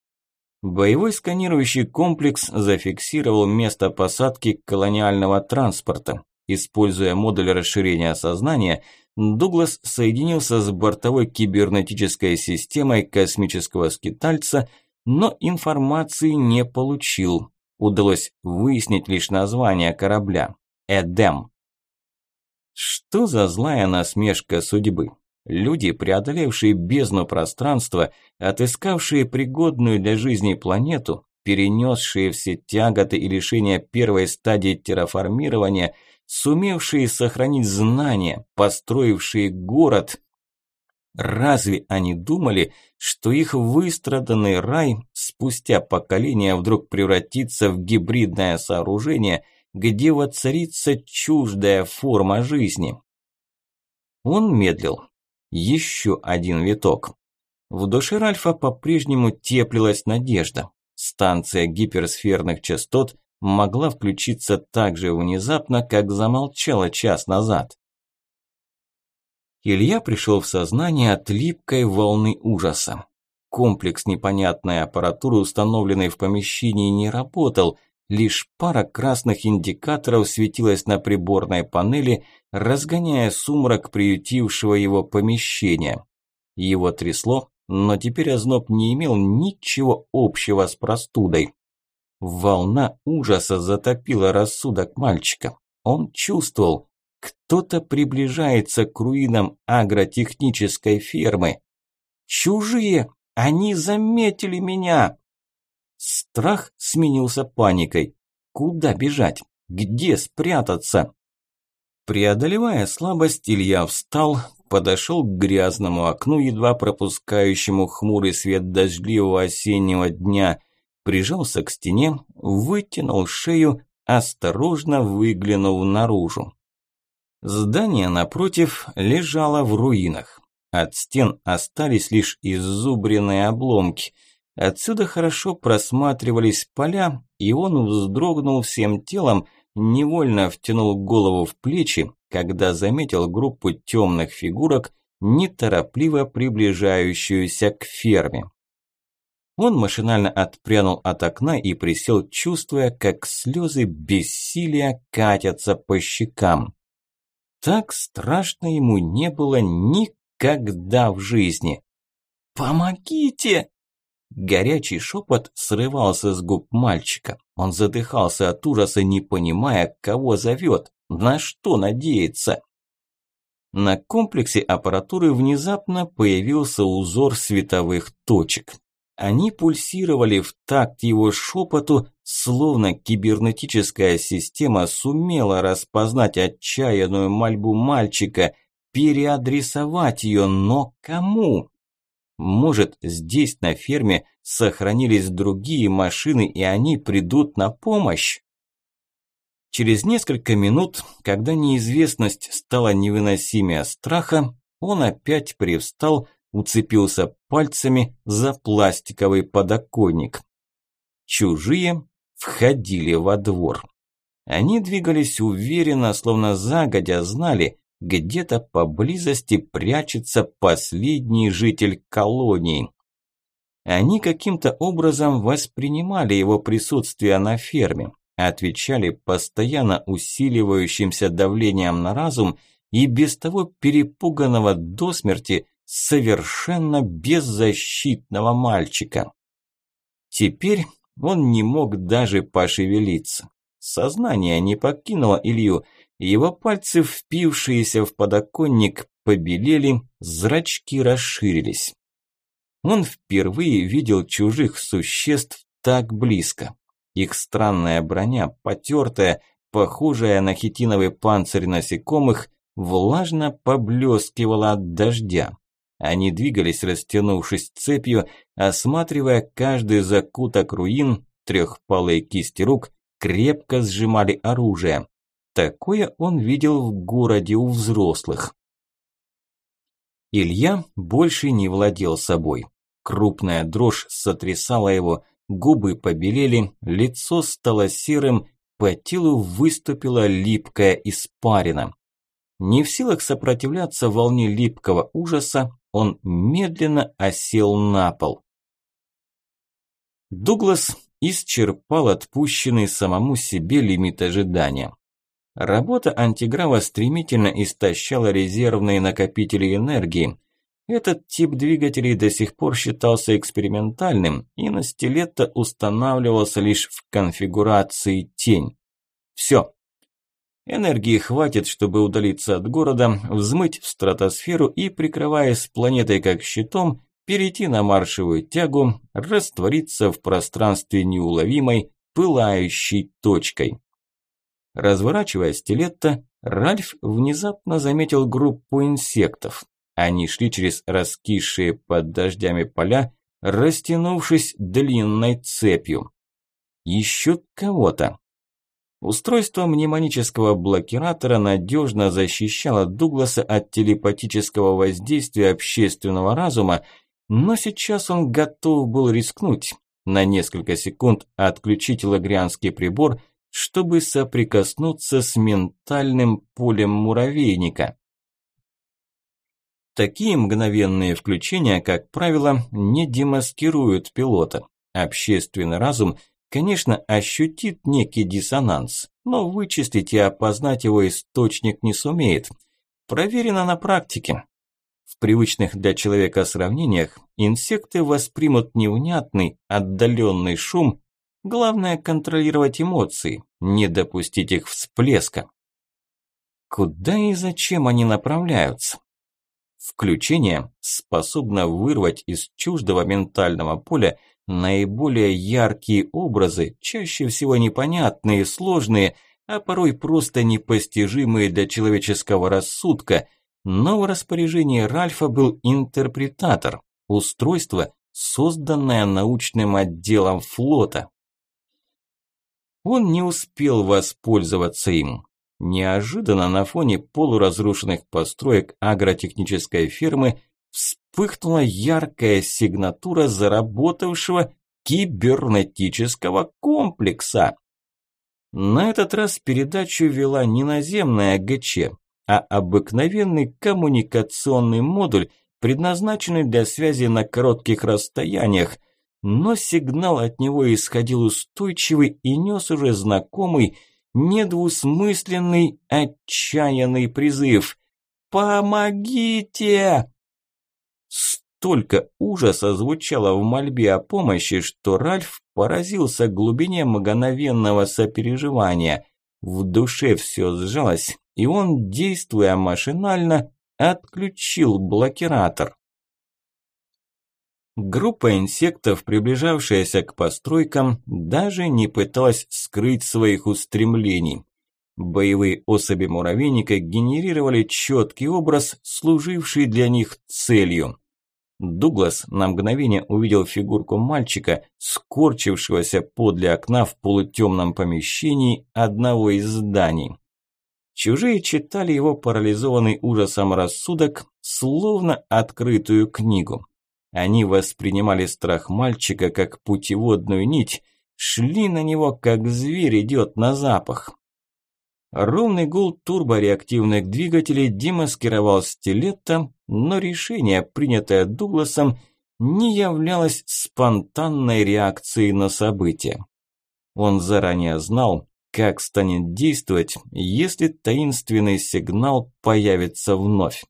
Боевой сканирующий комплекс зафиксировал место посадки колониального транспорта. Используя модуль расширения сознания, Дуглас соединился с бортовой кибернетической системой космического скитальца, но информации не получил. Удалось выяснить лишь название корабля Эдем. Что за злая насмешка судьбы? Люди, преодолевшие бездну пространства, отыскавшие пригодную для жизни планету, перенесшие все тяготы и лишения первой стадии терраформирования, сумевшие сохранить знания, построившие город. Разве они думали, что их выстраданный рай спустя поколения вдруг превратится в гибридное сооружение – где воцарится чуждая форма жизни. Он медлил. Еще один виток. В душе Ральфа по-прежнему теплилась надежда. Станция гиперсферных частот могла включиться так же внезапно, как замолчала час назад. Илья пришел в сознание от липкой волны ужаса. Комплекс непонятной аппаратуры, установленной в помещении, не работал – Лишь пара красных индикаторов светилась на приборной панели, разгоняя сумрак приютившего его помещения. Его трясло, но теперь озноб не имел ничего общего с простудой. Волна ужаса затопила рассудок мальчика. Он чувствовал, кто-то приближается к руинам агротехнической фермы. «Чужие! Они заметили меня!» Страх сменился паникой. Куда бежать? Где спрятаться? Преодолевая слабость, Илья встал, подошел к грязному окну, едва пропускающему хмурый свет дождливого осеннего дня, прижался к стене, вытянул шею, осторожно выглянув наружу. Здание напротив лежало в руинах. От стен остались лишь изубренные обломки – Отсюда хорошо просматривались поля, и он вздрогнул всем телом, невольно втянул голову в плечи, когда заметил группу темных фигурок, неторопливо приближающуюся к ферме. Он машинально отпрянул от окна и присел, чувствуя, как слезы бессилия катятся по щекам. Так страшно ему не было никогда в жизни. «Помогите!» Горячий шепот срывался с губ мальчика. Он задыхался от ужаса, не понимая, кого зовет, на что надеется. На комплексе аппаратуры внезапно появился узор световых точек. Они пульсировали в такт его шепоту, словно кибернетическая система сумела распознать отчаянную мольбу мальчика, переадресовать ее, но кому? Может, здесь на ферме сохранились другие машины, и они придут на помощь? Через несколько минут, когда неизвестность стала невыносимее страха, он опять привстал, уцепился пальцами за пластиковый подоконник. Чужие входили во двор. Они двигались уверенно, словно загодя знали, где-то поблизости прячется последний житель колонии. Они каким-то образом воспринимали его присутствие на ферме, отвечали постоянно усиливающимся давлением на разум и без того перепуганного до смерти совершенно беззащитного мальчика. Теперь он не мог даже пошевелиться. Сознание не покинуло Илью, его пальцы, впившиеся в подоконник, побелели, зрачки расширились. Он впервые видел чужих существ так близко. Их странная броня, потертая, похожая на хитиновый панцирь насекомых, влажно поблескивала от дождя. Они двигались, растянувшись цепью, осматривая каждый закуток руин, трехпалые кисти рук крепко сжимали оружие. Такое он видел в городе у взрослых. Илья больше не владел собой. Крупная дрожь сотрясала его, губы побелели, лицо стало серым, по телу выступила липкая испарина. Не в силах сопротивляться волне липкого ужаса, он медленно осел на пол. Дуглас исчерпал отпущенный самому себе лимит ожидания. Работа антиграва стремительно истощала резервные накопители энергии. Этот тип двигателей до сих пор считался экспериментальным и на стилетто устанавливался лишь в конфигурации тень. Все. Энергии хватит, чтобы удалиться от города, взмыть в стратосферу и, прикрываясь планетой как щитом, перейти на маршевую тягу, раствориться в пространстве неуловимой, пылающей точкой. Разворачивая стилетто, Ральф внезапно заметил группу инсектов. Они шли через раскисшие под дождями поля, растянувшись длинной цепью. Ищут кого-то. Устройство мнемонического блокиратора надежно защищало Дугласа от телепатического воздействия общественного разума, но сейчас он готов был рискнуть, на несколько секунд отключить лагрианский прибор чтобы соприкоснуться с ментальным полем муравейника. Такие мгновенные включения, как правило, не демаскируют пилота. Общественный разум, конечно, ощутит некий диссонанс, но вычислить и опознать его источник не сумеет. Проверено на практике. В привычных для человека сравнениях инсекты воспримут невнятный, отдаленный шум Главное контролировать эмоции, не допустить их всплеска. Куда и зачем они направляются? Включение способно вырвать из чуждого ментального поля наиболее яркие образы, чаще всего непонятные, сложные, а порой просто непостижимые для человеческого рассудка, но в распоряжении Ральфа был интерпретатор, устройство, созданное научным отделом флота. Он не успел воспользоваться им. Неожиданно на фоне полуразрушенных построек агротехнической фермы вспыхнула яркая сигнатура заработавшего кибернетического комплекса. На этот раз передачу вела не наземная ГЧ, а обыкновенный коммуникационный модуль, предназначенный для связи на коротких расстояниях – но сигнал от него исходил устойчивый и нес уже знакомый, недвусмысленный, отчаянный призыв. «Помогите!» Столько ужаса звучало в мольбе о помощи, что Ральф поразился глубине мгновенного сопереживания. В душе все сжалось, и он, действуя машинально, отключил блокиратор. Группа инсектов, приближавшаяся к постройкам, даже не пыталась скрыть своих устремлений. Боевые особи муравейника генерировали четкий образ, служивший для них целью. Дуглас на мгновение увидел фигурку мальчика, скорчившегося подле окна в полутемном помещении одного из зданий. Чужие читали его парализованный ужасом рассудок, словно открытую книгу. Они воспринимали страх мальчика как путеводную нить, шли на него, как зверь идет на запах. Ровный гул турбореактивных двигателей демаскировал стилетто, но решение, принятое Дугласом, не являлось спонтанной реакцией на события. Он заранее знал, как станет действовать, если таинственный сигнал появится вновь.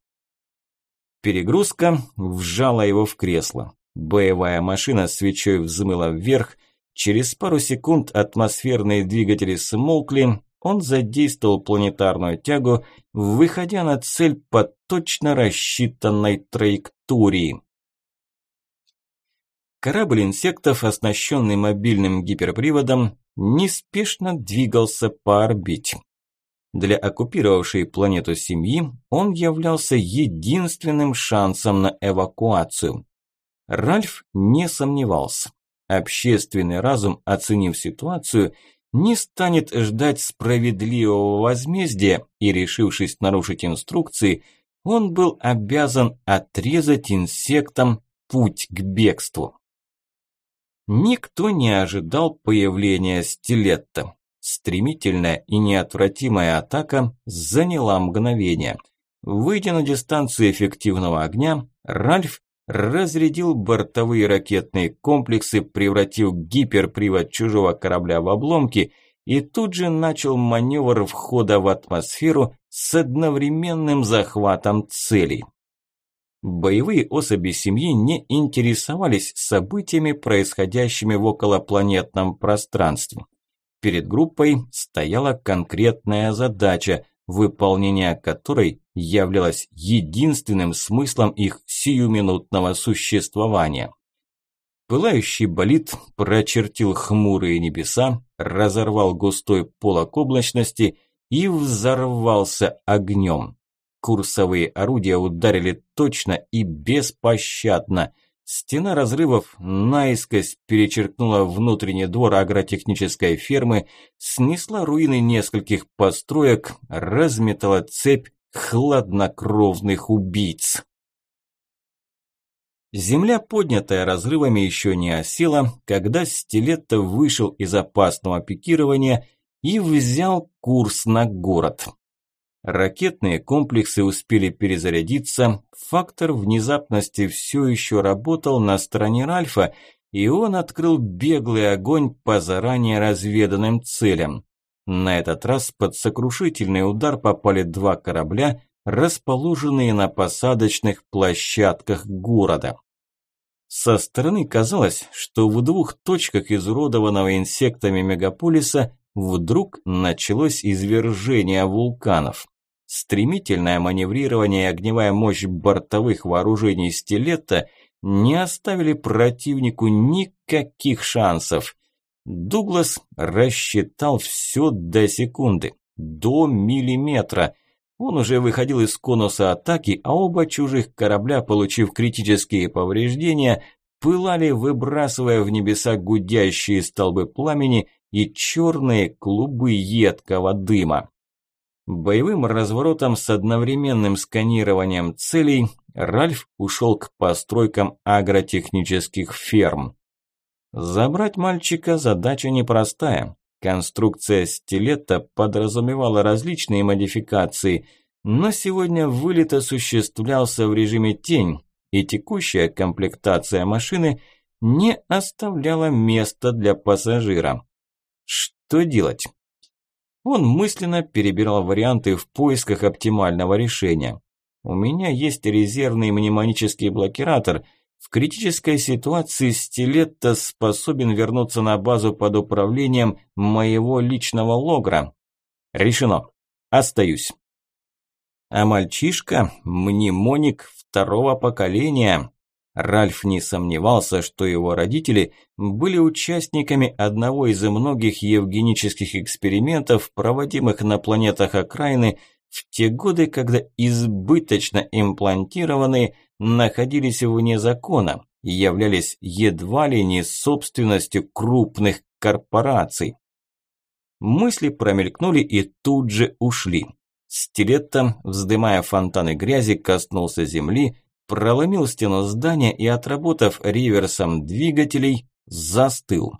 Перегрузка вжала его в кресло. Боевая машина свечой взмыла вверх. Через пару секунд атмосферные двигатели смолкли. Он задействовал планетарную тягу, выходя на цель по точно рассчитанной траектории. Корабль инсектов, оснащенный мобильным гиперприводом, неспешно двигался по орбите. Для оккупировавшей планету семьи он являлся единственным шансом на эвакуацию. Ральф не сомневался. Общественный разум, оценив ситуацию, не станет ждать справедливого возмездия и, решившись нарушить инструкции, он был обязан отрезать инсектам путь к бегству. Никто не ожидал появления стилетта. Стремительная и неотвратимая атака заняла мгновение. Выйдя на дистанцию эффективного огня, Ральф разрядил бортовые ракетные комплексы, превратив гиперпривод чужого корабля в обломки и тут же начал маневр входа в атмосферу с одновременным захватом целей. Боевые особи семьи не интересовались событиями, происходящими в околопланетном пространстве. Перед группой стояла конкретная задача, выполнение которой являлось единственным смыслом их сиюминутного существования. Пылающий болид прочертил хмурые небеса, разорвал густой полок облачности и взорвался огнем. Курсовые орудия ударили точно и беспощадно. Стена разрывов наискось перечеркнула внутренний двор агротехнической фермы, снесла руины нескольких построек, разметала цепь хладнокровных убийц. Земля, поднятая разрывами, еще не осела, когда Стилетто вышел из опасного пикирования и взял курс на город. Ракетные комплексы успели перезарядиться, фактор внезапности все еще работал на стороне Ральфа, и он открыл беглый огонь по заранее разведанным целям. На этот раз под сокрушительный удар попали два корабля, расположенные на посадочных площадках города. Со стороны казалось, что в двух точках изуродованного инсектами мегаполиса вдруг началось извержение вулканов. Стремительное маневрирование и огневая мощь бортовых вооружений стилета не оставили противнику никаких шансов. Дуглас рассчитал все до секунды, до миллиметра. Он уже выходил из конуса атаки, а оба чужих корабля, получив критические повреждения, пылали, выбрасывая в небеса гудящие столбы пламени и черные клубы едкого дыма. Боевым разворотом с одновременным сканированием целей Ральф ушел к постройкам агротехнических ферм. Забрать мальчика задача непростая. Конструкция стилета подразумевала различные модификации, но сегодня вылет осуществлялся в режиме тень, и текущая комплектация машины не оставляла места для пассажира. Что делать? Он мысленно перебирал варианты в поисках оптимального решения. У меня есть резервный мнемонический блокиратор. В критической ситуации стилетто способен вернуться на базу под управлением моего личного логра. Решено. Остаюсь. А мальчишка – мнемоник второго поколения. Ральф не сомневался, что его родители были участниками одного из многих евгенических экспериментов, проводимых на планетах окраины в те годы, когда избыточно имплантированные находились вне закона и являлись едва ли не собственностью крупных корпораций. Мысли промелькнули и тут же ушли. Стилетто, вздымая фонтаны грязи, коснулся земли, проломил стену здания и, отработав реверсом двигателей, застыл.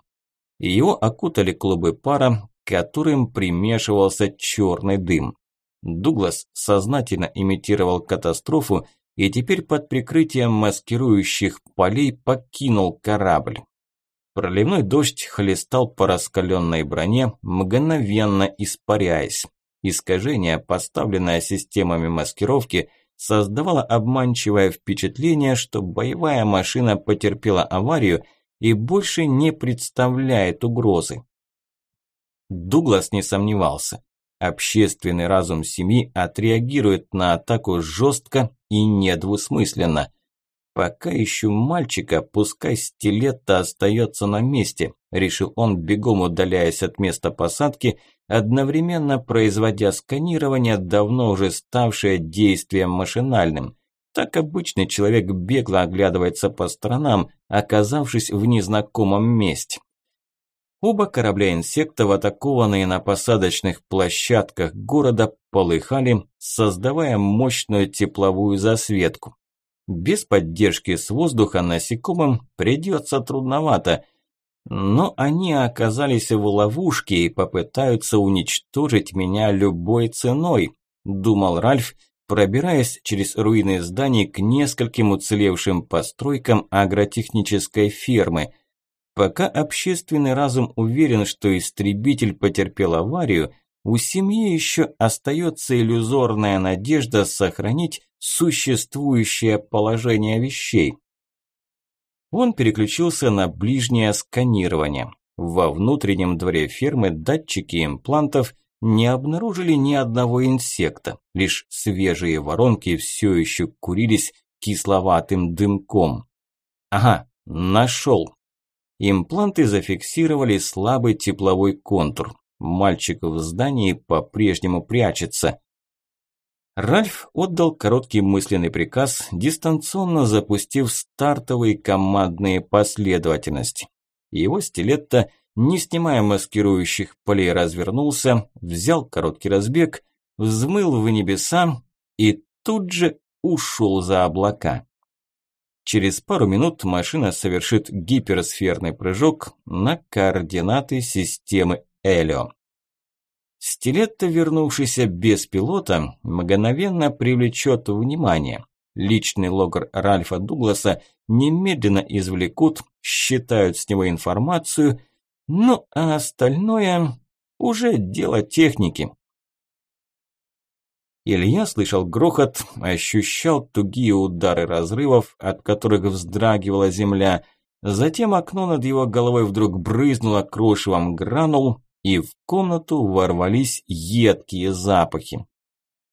Его окутали клубы пара, которым примешивался черный дым. Дуглас сознательно имитировал катастрофу и теперь под прикрытием маскирующих полей покинул корабль. Проливной дождь хлестал по раскаленной броне, мгновенно испаряясь. Искажение, поставленное системами маскировки, создавало обманчивое впечатление, что боевая машина потерпела аварию и больше не представляет угрозы. Дуглас не сомневался. Общественный разум семьи отреагирует на атаку жестко и недвусмысленно. Пока ищу мальчика, пускай стилетто остается на месте, решил он, бегом удаляясь от места посадки, одновременно производя сканирование, давно уже ставшее действием машинальным. Так обычный человек бегло оглядывается по сторонам, оказавшись в незнакомом месте. Оба корабля инсектов, атакованные на посадочных площадках города, полыхали, создавая мощную тепловую засветку. Без поддержки с воздуха насекомым придется трудновато, но они оказались в ловушке и попытаются уничтожить меня любой ценой, думал Ральф, пробираясь через руины зданий к нескольким уцелевшим постройкам агротехнической фермы – Пока общественный разум уверен, что истребитель потерпел аварию, у семьи еще остается иллюзорная надежда сохранить существующее положение вещей. Он переключился на ближнее сканирование. Во внутреннем дворе фермы датчики имплантов не обнаружили ни одного инсекта, лишь свежие воронки все еще курились кисловатым дымком. Ага, нашел. Импланты зафиксировали слабый тепловой контур. Мальчик в здании по-прежнему прячется. Ральф отдал короткий мысленный приказ, дистанционно запустив стартовые командные последовательности. Его стилетто, не снимая маскирующих полей, развернулся, взял короткий разбег, взмыл в небеса и тут же ушел за облака. Через пару минут машина совершит гиперсферный прыжок на координаты системы Элио. Стилетто, вернувшийся без пилота, мгновенно привлечет внимание. Личный логер Ральфа Дугласа немедленно извлекут, считают с него информацию, ну а остальное уже дело техники. Илья слышал грохот, ощущал тугие удары разрывов, от которых вздрагивала земля. Затем окно над его головой вдруг брызнуло крошевом гранул, и в комнату ворвались едкие запахи.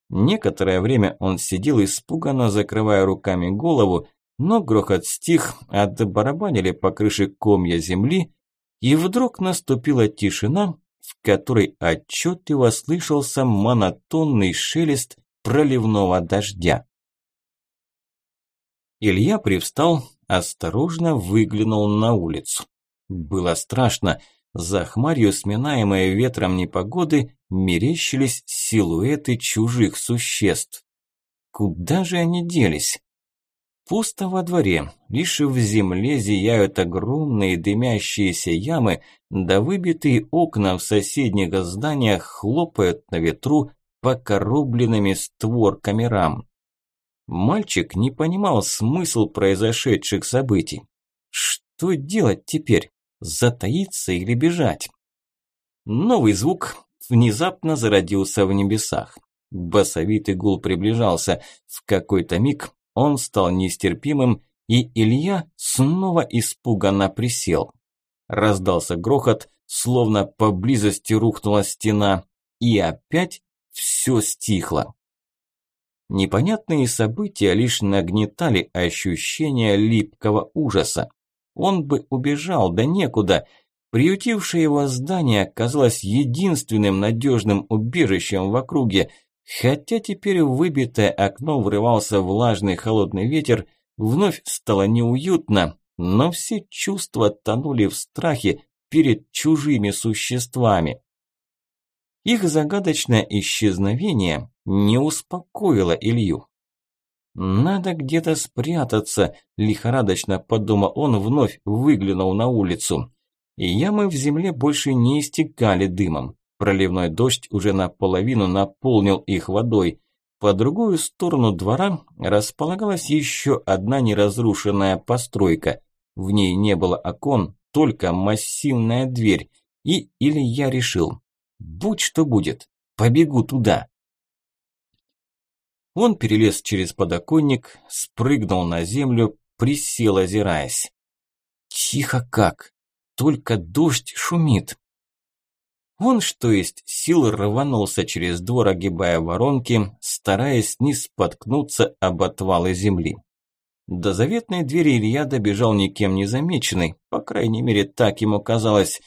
Некоторое время он сидел испуганно, закрывая руками голову, но грохот стих, отбарабанили по крыше комья земли, и вдруг наступила тишина, в которой отчетливо слышался монотонный шелест проливного дождя. Илья привстал, осторожно выглянул на улицу. Было страшно. За хмарью, сминаемой ветром непогоды, мерещились силуэты чужих существ. Куда же они делись? Пусто во дворе, лишь в земле зияют огромные дымящиеся ямы, да выбитые окна в соседних зданиях хлопают на ветру покоробленными створками рам. Мальчик не понимал смысл произошедших событий. Что делать теперь? Затаиться или бежать? Новый звук внезапно зародился в небесах. Басовитый гул приближался. В какой-то миг он стал нестерпимым, и Илья снова испуганно присел. Раздался грохот, словно поблизости рухнула стена, и опять все стихло. Непонятные события лишь нагнетали ощущение липкого ужаса. Он бы убежал, да некуда. Приютившее его здание казалось единственным надежным убежищем в округе – Хотя теперь в выбитое окно врывался влажный холодный ветер, вновь стало неуютно, но все чувства тонули в страхе перед чужими существами. Их загадочное исчезновение не успокоило Илью. «Надо где-то спрятаться», – лихорадочно подумал он, вновь выглянул на улицу. Ямы в земле больше не истекали дымом. Проливной дождь уже наполовину наполнил их водой. По другую сторону двора располагалась еще одна неразрушенная постройка. В ней не было окон, только массивная дверь. И Илья решил, будь что будет, побегу туда. Он перелез через подоконник, спрыгнул на землю, присел, озираясь. Тихо как, только дождь шумит. Он, что есть сил, рванулся через двор, огибая воронки, стараясь не споткнуться об отвалы земли. До заветной двери Илья добежал никем не замеченный, по крайней мере, так ему казалось.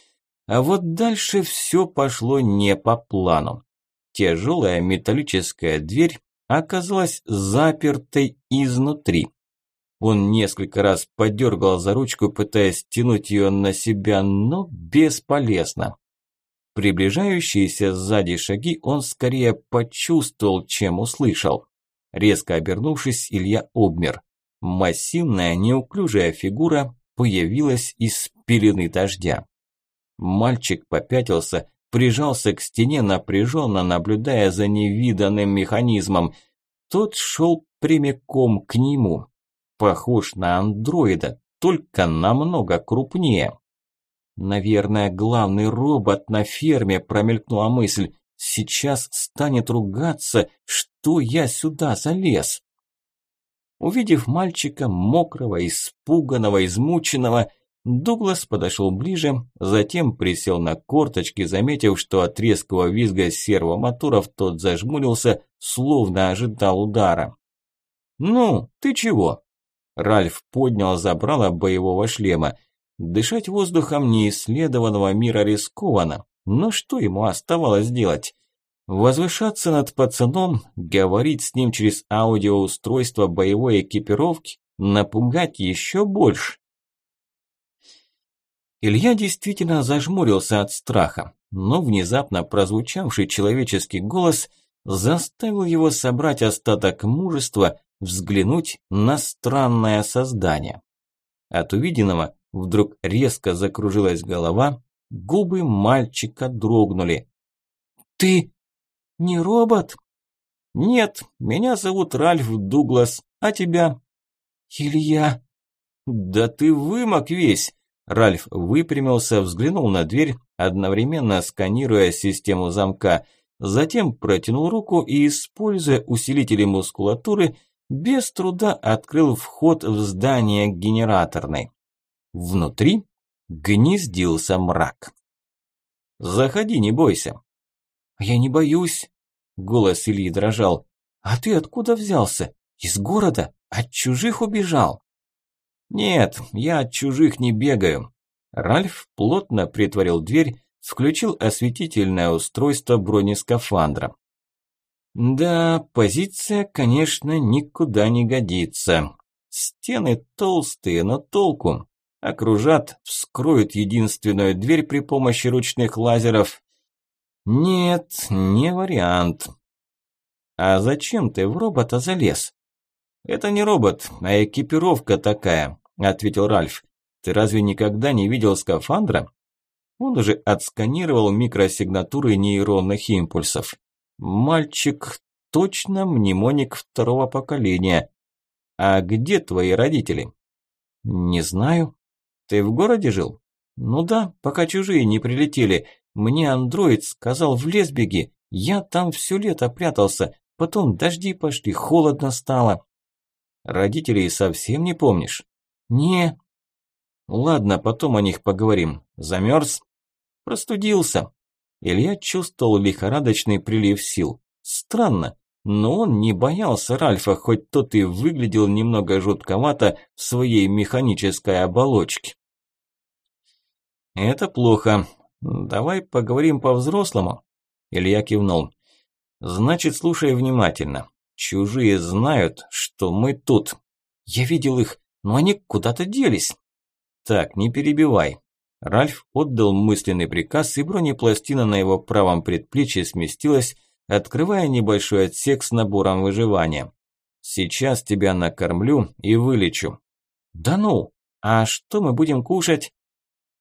А вот дальше все пошло не по плану. Тяжелая металлическая дверь оказалась запертой изнутри. Он несколько раз подергал за ручку, пытаясь тянуть ее на себя, но бесполезно. Приближающиеся сзади шаги он скорее почувствовал, чем услышал. Резко обернувшись, Илья обмер. Массивная, неуклюжая фигура появилась из пелены дождя. Мальчик попятился, прижался к стене, напряженно наблюдая за невиданным механизмом. Тот шел прямиком к нему. Похож на андроида, только намного крупнее. Наверное, главный робот на ферме, промелькнула мысль. Сейчас станет ругаться, что я сюда залез. Увидев мальчика, мокрого, испуганного, измученного, Дуглас подошел ближе, затем присел на корточки, заметив, что от резкого визга сервомоторов тот зажмурился, словно ожидал удара. «Ну, ты чего?» Ральф поднял забрало боевого шлема. Дышать воздухом неисследованного мира рискованно, но что ему оставалось делать? Возвышаться над пацаном, говорить с ним через аудиоустройство боевой экипировки, напугать еще больше. Илья действительно зажмурился от страха, но внезапно прозвучавший человеческий голос заставил его собрать остаток мужества, взглянуть на странное создание. От увиденного Вдруг резко закружилась голова, губы мальчика дрогнули. «Ты не робот?» «Нет, меня зовут Ральф Дуглас, а тебя?» «Илья». «Да ты вымок весь!» Ральф выпрямился, взглянул на дверь, одновременно сканируя систему замка, затем протянул руку и, используя усилители мускулатуры, без труда открыл вход в здание генераторной. Внутри гнездился мрак. «Заходи, не бойся». «Я не боюсь», – голос Ильи дрожал. «А ты откуда взялся? Из города? От чужих убежал?» «Нет, я от чужих не бегаю». Ральф плотно притворил дверь, включил осветительное устройство бронескафандра. Да, позиция, конечно, никуда не годится. Стены толстые, но толку. Окружат, вскроют единственную дверь при помощи ручных лазеров. Нет, не вариант. А зачем ты в робота залез? Это не робот, а экипировка такая, ответил Ральф. Ты разве никогда не видел скафандра? Он уже отсканировал микросигнатуры нейронных импульсов. Мальчик точно мнемоник второго поколения. А где твои родители? Не знаю, ты в городе жил? Ну да, пока чужие не прилетели. Мне андроид сказал в лес. Я там все лето прятался. Потом дожди пошли, холодно стало. Родителей совсем не помнишь? Не. Ладно, потом о них поговорим. Замерз? Простудился. Илья чувствовал лихорадочный прилив сил. Странно, но он не боялся Ральфа, хоть тот и выглядел немного жутковато в своей механической оболочке. «Это плохо. Давай поговорим по-взрослому». Илья кивнул. «Значит, слушай внимательно. Чужие знают, что мы тут. Я видел их, но они куда-то делись». «Так, не перебивай». Ральф отдал мысленный приказ, и бронепластина на его правом предплечье сместилась, открывая небольшой отсек с набором выживания. «Сейчас тебя накормлю и вылечу». «Да ну! А что мы будем кушать?»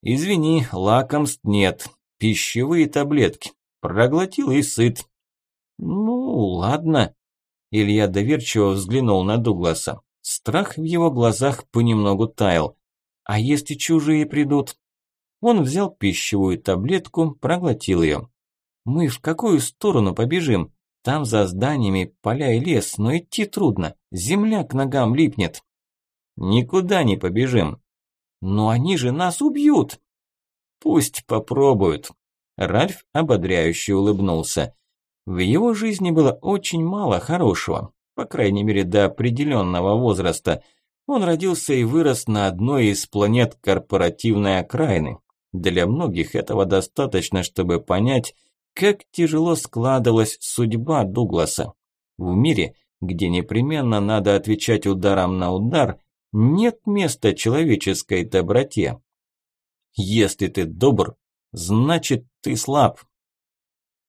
Извини, лакомств нет. Пищевые таблетки. Проглотил и сыт. Ну, ладно. Илья доверчиво взглянул на Дугласа. Страх в его глазах понемногу таял. А если чужие придут? Он взял пищевую таблетку, проглотил ее. Мы в какую сторону побежим? Там за зданиями поля и лес, но идти трудно, земля к ногам липнет. Никуда не побежим. Но они же нас убьют. Пусть попробуют. Ральф ободряюще улыбнулся. В его жизни было очень мало хорошего, по крайней мере до определенного возраста. Он родился и вырос на одной из планет корпоративной окраины. Для многих этого достаточно, чтобы понять, как тяжело складывалась судьба Дугласа. В мире, где непременно надо отвечать ударом на удар, нет места человеческой доброте. Если ты добр, значит ты слаб.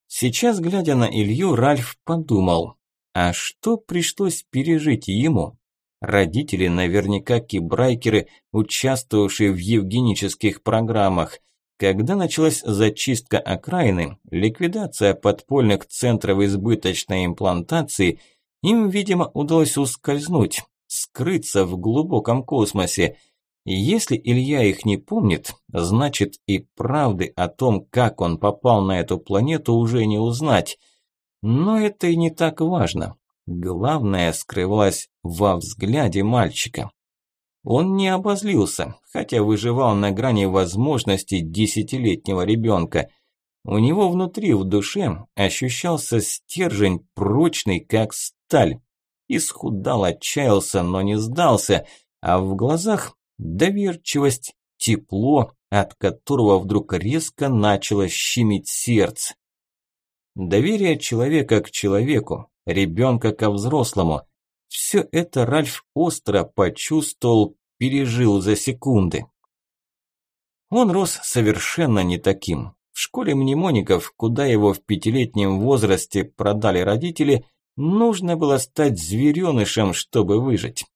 Сейчас, глядя на Илью, Ральф подумал, а что пришлось пережить ему? Родители наверняка кибрайкеры, участвовавшие в евгенических программах. Когда началась зачистка окраины, ликвидация подпольных центров избыточной имплантации, им, видимо, удалось ускользнуть, скрыться в глубоком космосе. Если Илья их не помнит, значит и правды о том, как он попал на эту планету, уже не узнать. Но это и не так важно. Главное скрывалось во взгляде мальчика. Он не обозлился, хотя выживал на грани возможностей десятилетнего ребенка. У него внутри, в душе, ощущался стержень, прочный, как сталь. Исхудал, отчаялся, но не сдался, а в глазах доверчивость, тепло, от которого вдруг резко начало щемить сердце. Доверие человека к человеку, ребенка ко взрослому, все это Ральф остро почувствовал, пережил за секунды. Он рос совершенно не таким. В школе мнемоников, куда его в пятилетнем возрасте продали родители, нужно было стать зверенышем, чтобы выжить.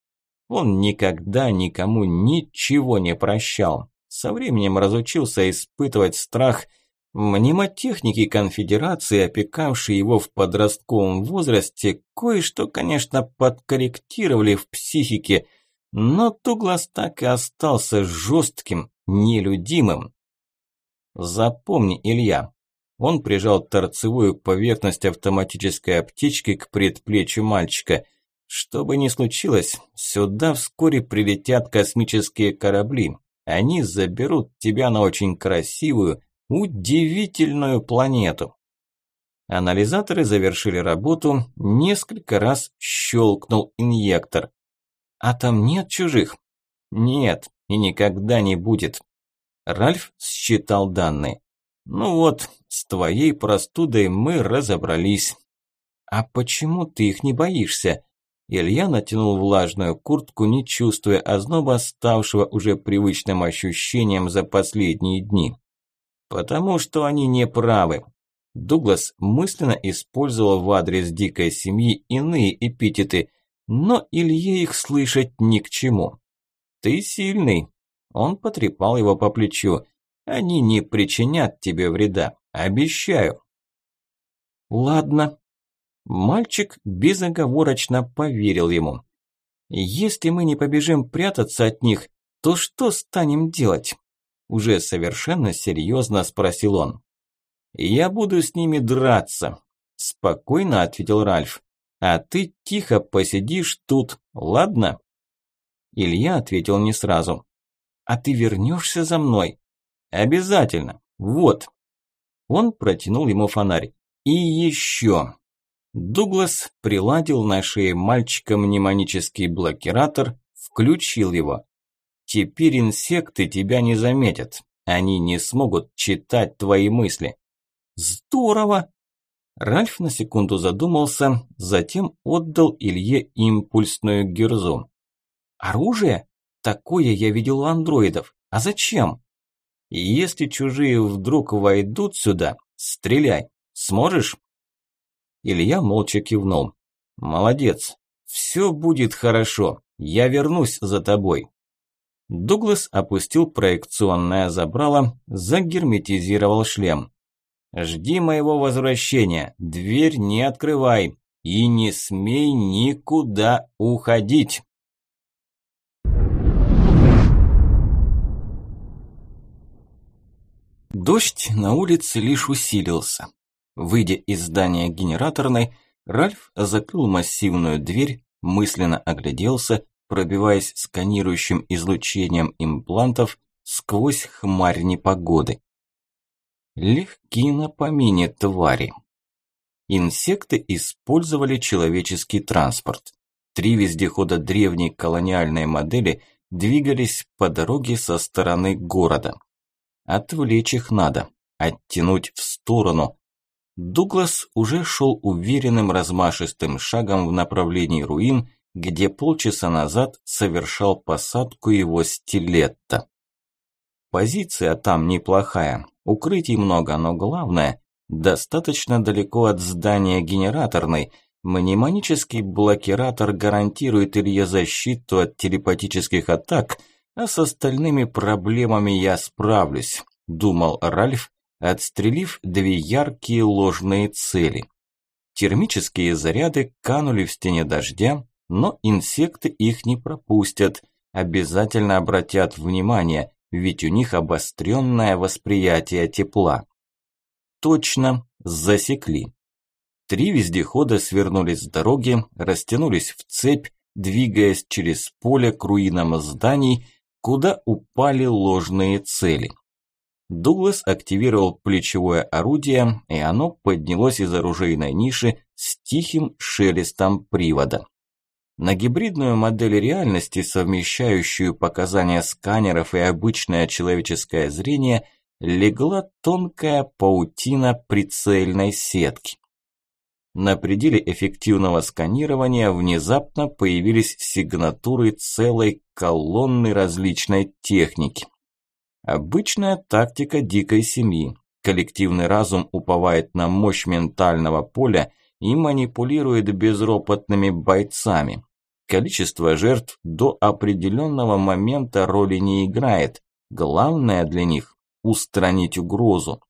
Он никогда никому ничего не прощал. Со временем разучился испытывать страх – Мнемотехники конфедерации, опекавшие его в подростковом возрасте, кое-что, конечно, подкорректировали в психике, но Туглас так и остался жестким, нелюдимым. Запомни, Илья. Он прижал торцевую поверхность автоматической аптечки к предплечью мальчика. Что бы ни случилось, сюда вскоре прилетят космические корабли. Они заберут тебя на очень красивую, Удивительную планету. Анализаторы завершили работу, несколько раз щелкнул инъектор. А там нет чужих? Нет, и никогда не будет. Ральф считал данные. Ну вот, с твоей простудой мы разобрались. А почему ты их не боишься? Илья натянул влажную куртку, не чувствуя озноба, ставшего уже привычным ощущением за последние дни. Потому что они не правы. Дуглас мысленно использовал в адрес дикой семьи иные эпитеты, но Илье их слышать ни к чему. «Ты сильный», – он потрепал его по плечу. «Они не причинят тебе вреда, обещаю». «Ладно». Мальчик безоговорочно поверил ему. «Если мы не побежим прятаться от них, то что станем делать?» Уже совершенно серьезно спросил он. «Я буду с ними драться», – спокойно ответил Ральф. «А ты тихо посидишь тут, ладно?» Илья ответил не сразу. «А ты вернешься за мной?» «Обязательно. Вот». Он протянул ему фонарь. «И еще». Дуглас приладил на шее мальчика мнемонический блокиратор, включил его. Теперь инсекты тебя не заметят. Они не смогут читать твои мысли. Здорово! Ральф на секунду задумался, затем отдал Илье импульсную герзу. Оружие? Такое я видел у андроидов. А зачем? Если чужие вдруг войдут сюда, стреляй. Сможешь? Илья молча кивнул. Молодец. Все будет хорошо. Я вернусь за тобой. Дуглас опустил проекционное забрало, загерметизировал шлем. «Жди моего возвращения, дверь не открывай и не смей никуда уходить!» Дождь на улице лишь усилился. Выйдя из здания генераторной, Ральф закрыл массивную дверь, мысленно огляделся, пробиваясь сканирующим излучением имплантов сквозь хмарь непогоды. Легки на помине твари. Инсекты использовали человеческий транспорт. Три вездехода древней колониальной модели двигались по дороге со стороны города. Отвлечь их надо, оттянуть в сторону. Дуглас уже шел уверенным размашистым шагом в направлении руин, где полчаса назад совершал посадку его стилетта. Позиция там неплохая, укрытий много, но главное, достаточно далеко от здания генераторной. Мнемонический блокиратор гарантирует Илье защиту от телепатических атак, а с остальными проблемами я справлюсь, думал Ральф, отстрелив две яркие ложные цели. Термические заряды канули в стене дождя, но инсекты их не пропустят, обязательно обратят внимание, ведь у них обостренное восприятие тепла. Точно, засекли. Три вездехода свернулись с дороги, растянулись в цепь, двигаясь через поле к руинам зданий, куда упали ложные цели. Дуглас активировал плечевое орудие, и оно поднялось из оружейной ниши с тихим шелестом привода. На гибридную модель реальности, совмещающую показания сканеров и обычное человеческое зрение, легла тонкая паутина прицельной сетки. На пределе эффективного сканирования внезапно появились сигнатуры целой колонны различной техники. Обычная тактика дикой семьи. Коллективный разум уповает на мощь ментального поля – и манипулирует безропотными бойцами. Количество жертв до определенного момента роли не играет. Главное для них – устранить угрозу.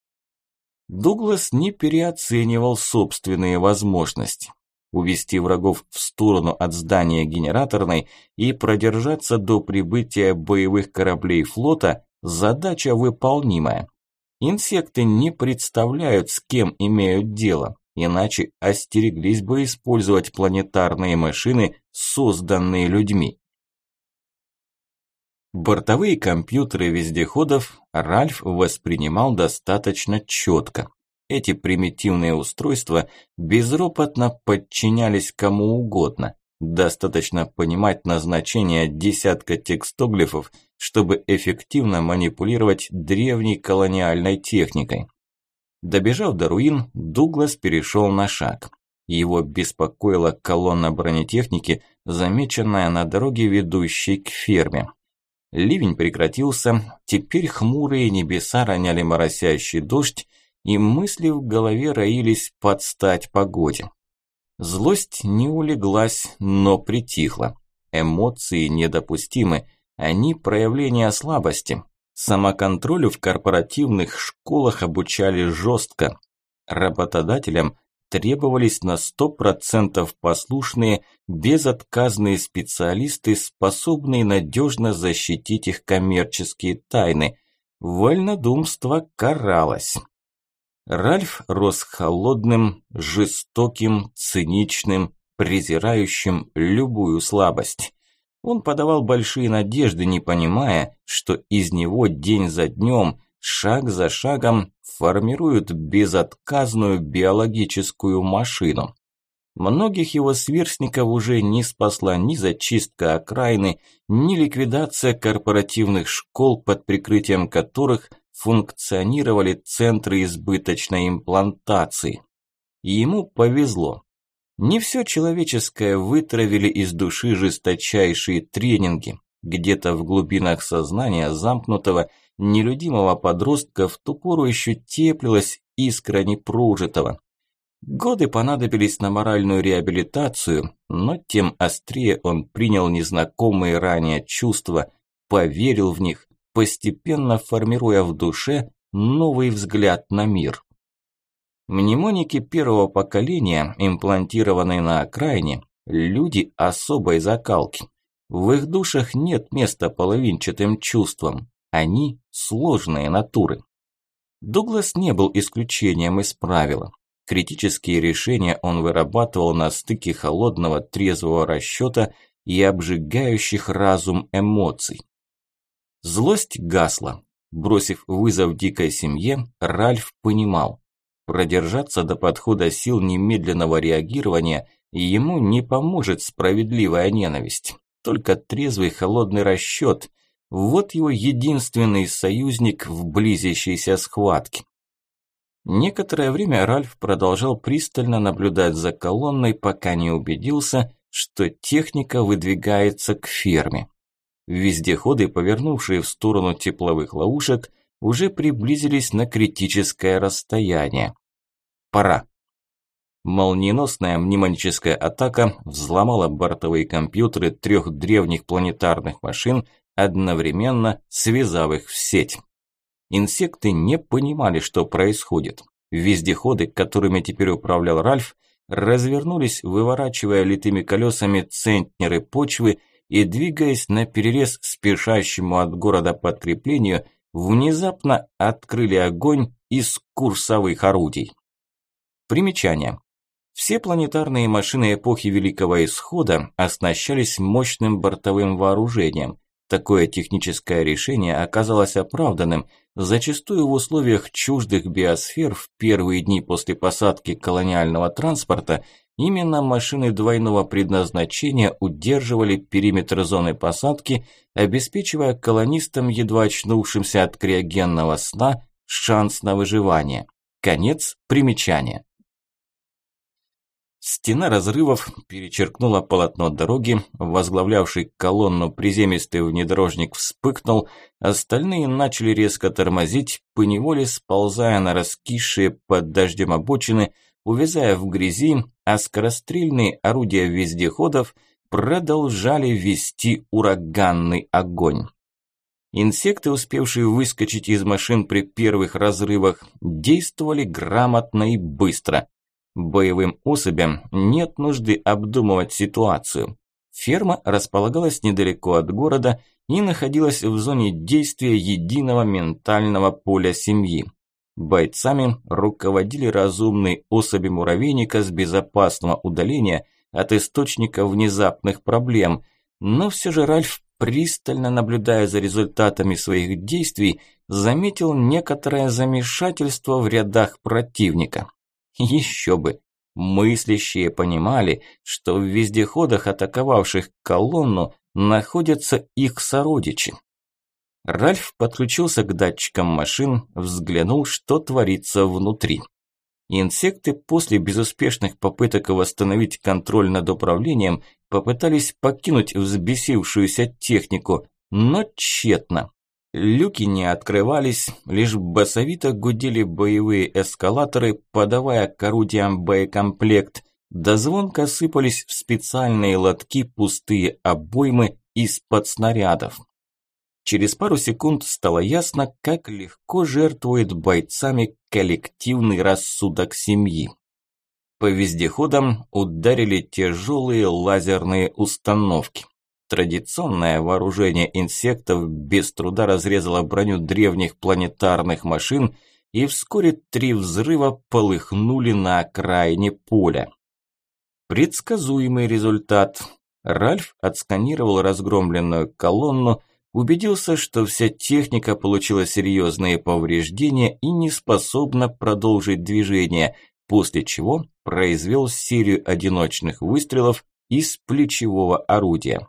Дуглас не переоценивал собственные возможности. Увести врагов в сторону от здания генераторной и продержаться до прибытия боевых кораблей флота – задача выполнимая. Инсекты не представляют, с кем имеют дело иначе остереглись бы использовать планетарные машины, созданные людьми. Бортовые компьютеры вездеходов Ральф воспринимал достаточно четко. Эти примитивные устройства безропотно подчинялись кому угодно. Достаточно понимать назначение десятка текстоглифов, чтобы эффективно манипулировать древней колониальной техникой. Добежав до руин, Дуглас перешел на шаг. Его беспокоила колонна бронетехники, замеченная на дороге, ведущей к ферме. Ливень прекратился, теперь хмурые небеса роняли моросящий дождь, и мысли в голове роились под стать погоде. Злость не улеглась, но притихла. Эмоции недопустимы, они проявление слабости, Самоконтролю в корпоративных школах обучали жестко. Работодателям требовались на 100% послушные, безотказные специалисты, способные надежно защитить их коммерческие тайны. Вольнодумство каралось. Ральф рос холодным, жестоким, циничным, презирающим любую слабость. Он подавал большие надежды, не понимая, что из него день за днем, шаг за шагом формируют безотказную биологическую машину. Многих его сверстников уже не спасла ни зачистка окраины, ни ликвидация корпоративных школ, под прикрытием которых функционировали центры избыточной имплантации. И ему повезло. Не все человеческое вытравили из души жесточайшие тренинги. Где-то в глубинах сознания замкнутого, нелюдимого подростка в ту пору еще теплилась искра непрожитого. Годы понадобились на моральную реабилитацию, но тем острее он принял незнакомые ранее чувства, поверил в них, постепенно формируя в душе новый взгляд на мир. Мнемоники первого поколения, имплантированные на окраине, люди особой закалки. В их душах нет места половинчатым чувствам. Они сложные натуры. Дуглас не был исключением из правила. Критические решения он вырабатывал на стыке холодного трезвого расчета и обжигающих разум эмоций. Злость гасла. Бросив вызов дикой семье, Ральф понимал, продержаться до подхода сил немедленного реагирования ему не поможет справедливая ненависть, только трезвый холодный расчет. Вот его единственный союзник в близящейся схватке. Некоторое время Ральф продолжал пристально наблюдать за колонной, пока не убедился, что техника выдвигается к ферме. Вездеходы, повернувшие в сторону тепловых ловушек, уже приблизились на критическое расстояние. Пора. Молниеносная мнемоническая атака взломала бортовые компьютеры трех древних планетарных машин, одновременно связав их в сеть. Инсекты не понимали, что происходит. Вездеходы, которыми теперь управлял Ральф, развернулись, выворачивая литыми колесами центнеры почвы и, двигаясь на перерез спешащему от города подкреплению, внезапно открыли огонь из курсовых орудий. Примечание. Все планетарные машины эпохи Великого Исхода оснащались мощным бортовым вооружением. Такое техническое решение оказалось оправданным – Зачастую в условиях чуждых биосфер в первые дни после посадки колониального транспорта именно машины двойного предназначения удерживали периметр зоны посадки, обеспечивая колонистам, едва очнувшимся от криогенного сна, шанс на выживание. Конец примечания. Стена разрывов перечеркнула полотно дороги, возглавлявший колонну приземистый внедорожник вспыхнул, остальные начали резко тормозить, поневоле сползая на раскисшие под дождем обочины, увязая в грязи, а скорострельные орудия вездеходов продолжали вести ураганный огонь. Инсекты, успевшие выскочить из машин при первых разрывах, действовали грамотно и быстро – Боевым особям нет нужды обдумывать ситуацию. Ферма располагалась недалеко от города и находилась в зоне действия единого ментального поля семьи. Бойцами руководили разумные особи муравейника с безопасного удаления от источника внезапных проблем, но все же Ральф, пристально наблюдая за результатами своих действий, заметил некоторое замешательство в рядах противника. Еще бы. Мыслящие понимали, что в вездеходах, атаковавших колонну, находятся их сородичи. Ральф подключился к датчикам машин, взглянул, что творится внутри. Инсекты после безуспешных попыток восстановить контроль над управлением попытались покинуть взбесившуюся технику, но тщетно. Люки не открывались, лишь басовито гудели боевые эскалаторы, подавая к орудиям боекомплект, да звонко сыпались в специальные лотки пустые обоймы из-под снарядов. Через пару секунд стало ясно, как легко жертвует бойцами коллективный рассудок семьи. По вездеходам ударили тяжелые лазерные установки. Традиционное вооружение инсектов без труда разрезало броню древних планетарных машин, и вскоре три взрыва полыхнули на окраине поля. Предсказуемый результат. Ральф отсканировал разгромленную колонну, убедился, что вся техника получила серьезные повреждения и не способна продолжить движение, после чего произвел серию одиночных выстрелов из плечевого орудия.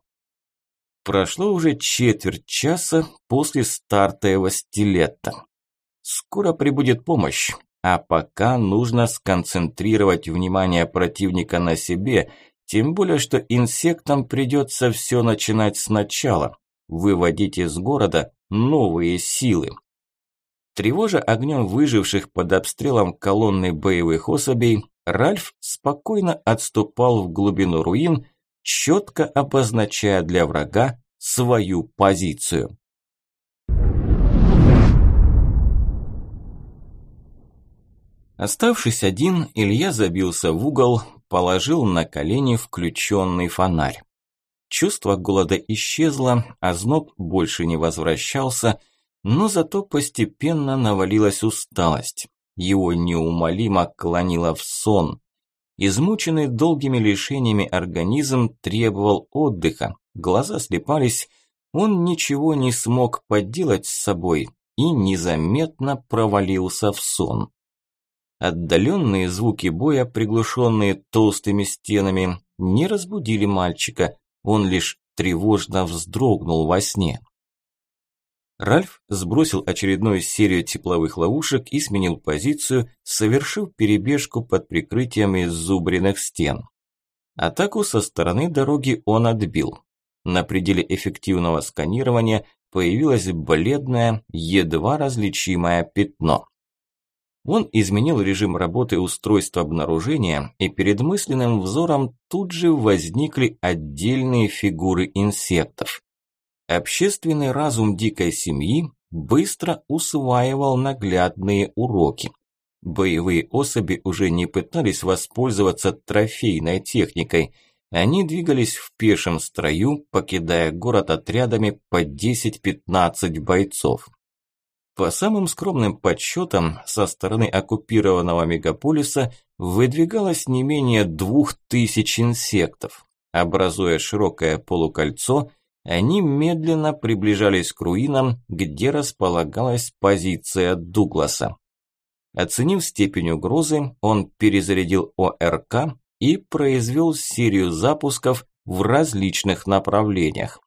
Прошло уже четверть часа после старта его стилета. Скоро прибудет помощь, а пока нужно сконцентрировать внимание противника на себе, тем более, что инсектам придется все начинать сначала, выводить из города новые силы. Тревожа огнем выживших под обстрелом колонны боевых особей, Ральф спокойно отступал в глубину руин, четко обозначая для врага свою позицию. Оставшись один, Илья забился в угол, положил на колени включенный фонарь. Чувство голода исчезло, а зноб больше не возвращался, но зато постепенно навалилась усталость. его неумолимо клонило в сон. Измученный долгими лишениями организм требовал отдыха, глаза слепались, он ничего не смог поделать с собой и незаметно провалился в сон. Отдаленные звуки боя, приглушенные толстыми стенами, не разбудили мальчика, он лишь тревожно вздрогнул во сне. Ральф сбросил очередную серию тепловых ловушек и сменил позицию, совершив перебежку под прикрытием из зубренных стен. Атаку со стороны дороги он отбил. На пределе эффективного сканирования появилось бледное, едва различимое пятно. Он изменил режим работы устройства обнаружения, и перед мысленным взором тут же возникли отдельные фигуры инсектов. Общественный разум дикой семьи быстро усваивал наглядные уроки. Боевые особи уже не пытались воспользоваться трофейной техникой. Они двигались в пешем строю, покидая город отрядами по 10-15 бойцов. По самым скромным подсчетам, со стороны оккупированного мегаполиса выдвигалось не менее двух тысяч инсектов. Образуя широкое полукольцо, они медленно приближались к руинам, где располагалась позиция Дугласа. Оценив степень угрозы, он перезарядил ОРК и произвел серию запусков в различных направлениях.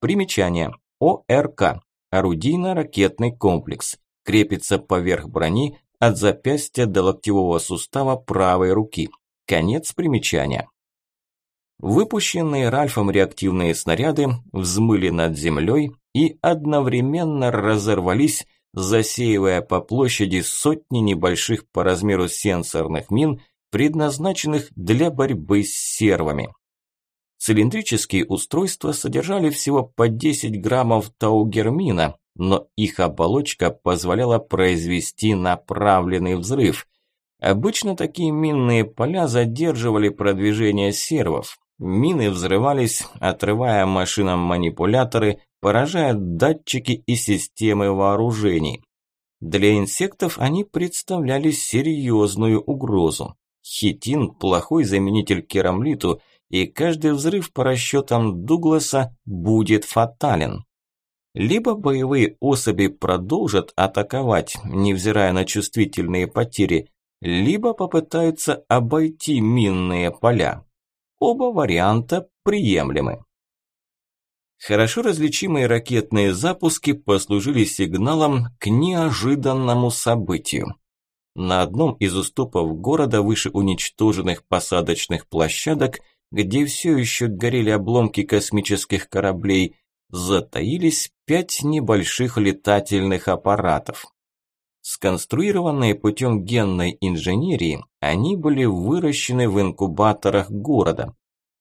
Примечание. ОРК Орудийно-ракетный комплекс. Крепится поверх брони от запястья до локтевого сустава правой руки. Конец примечания. Выпущенные Ральфом реактивные снаряды взмыли над землей и одновременно разорвались, засеивая по площади сотни небольших по размеру сенсорных мин, предназначенных для борьбы с сервами. Цилиндрические устройства содержали всего по 10 граммов таугермина, но их оболочка позволяла произвести направленный взрыв. Обычно такие минные поля задерживали продвижение сервов. Мины взрывались, отрывая машинам манипуляторы, поражая датчики и системы вооружений. Для инсектов они представляли серьезную угрозу. Хитин – плохой заменитель керамлиту – и каждый взрыв по расчетам Дугласа будет фатален. Либо боевые особи продолжат атаковать, невзирая на чувствительные потери, либо попытаются обойти минные поля. Оба варианта приемлемы. Хорошо различимые ракетные запуски послужили сигналом к неожиданному событию. На одном из уступов города выше уничтоженных посадочных площадок – где все еще горели обломки космических кораблей, затаились пять небольших летательных аппаратов. Сконструированные путем генной инженерии, они были выращены в инкубаторах города.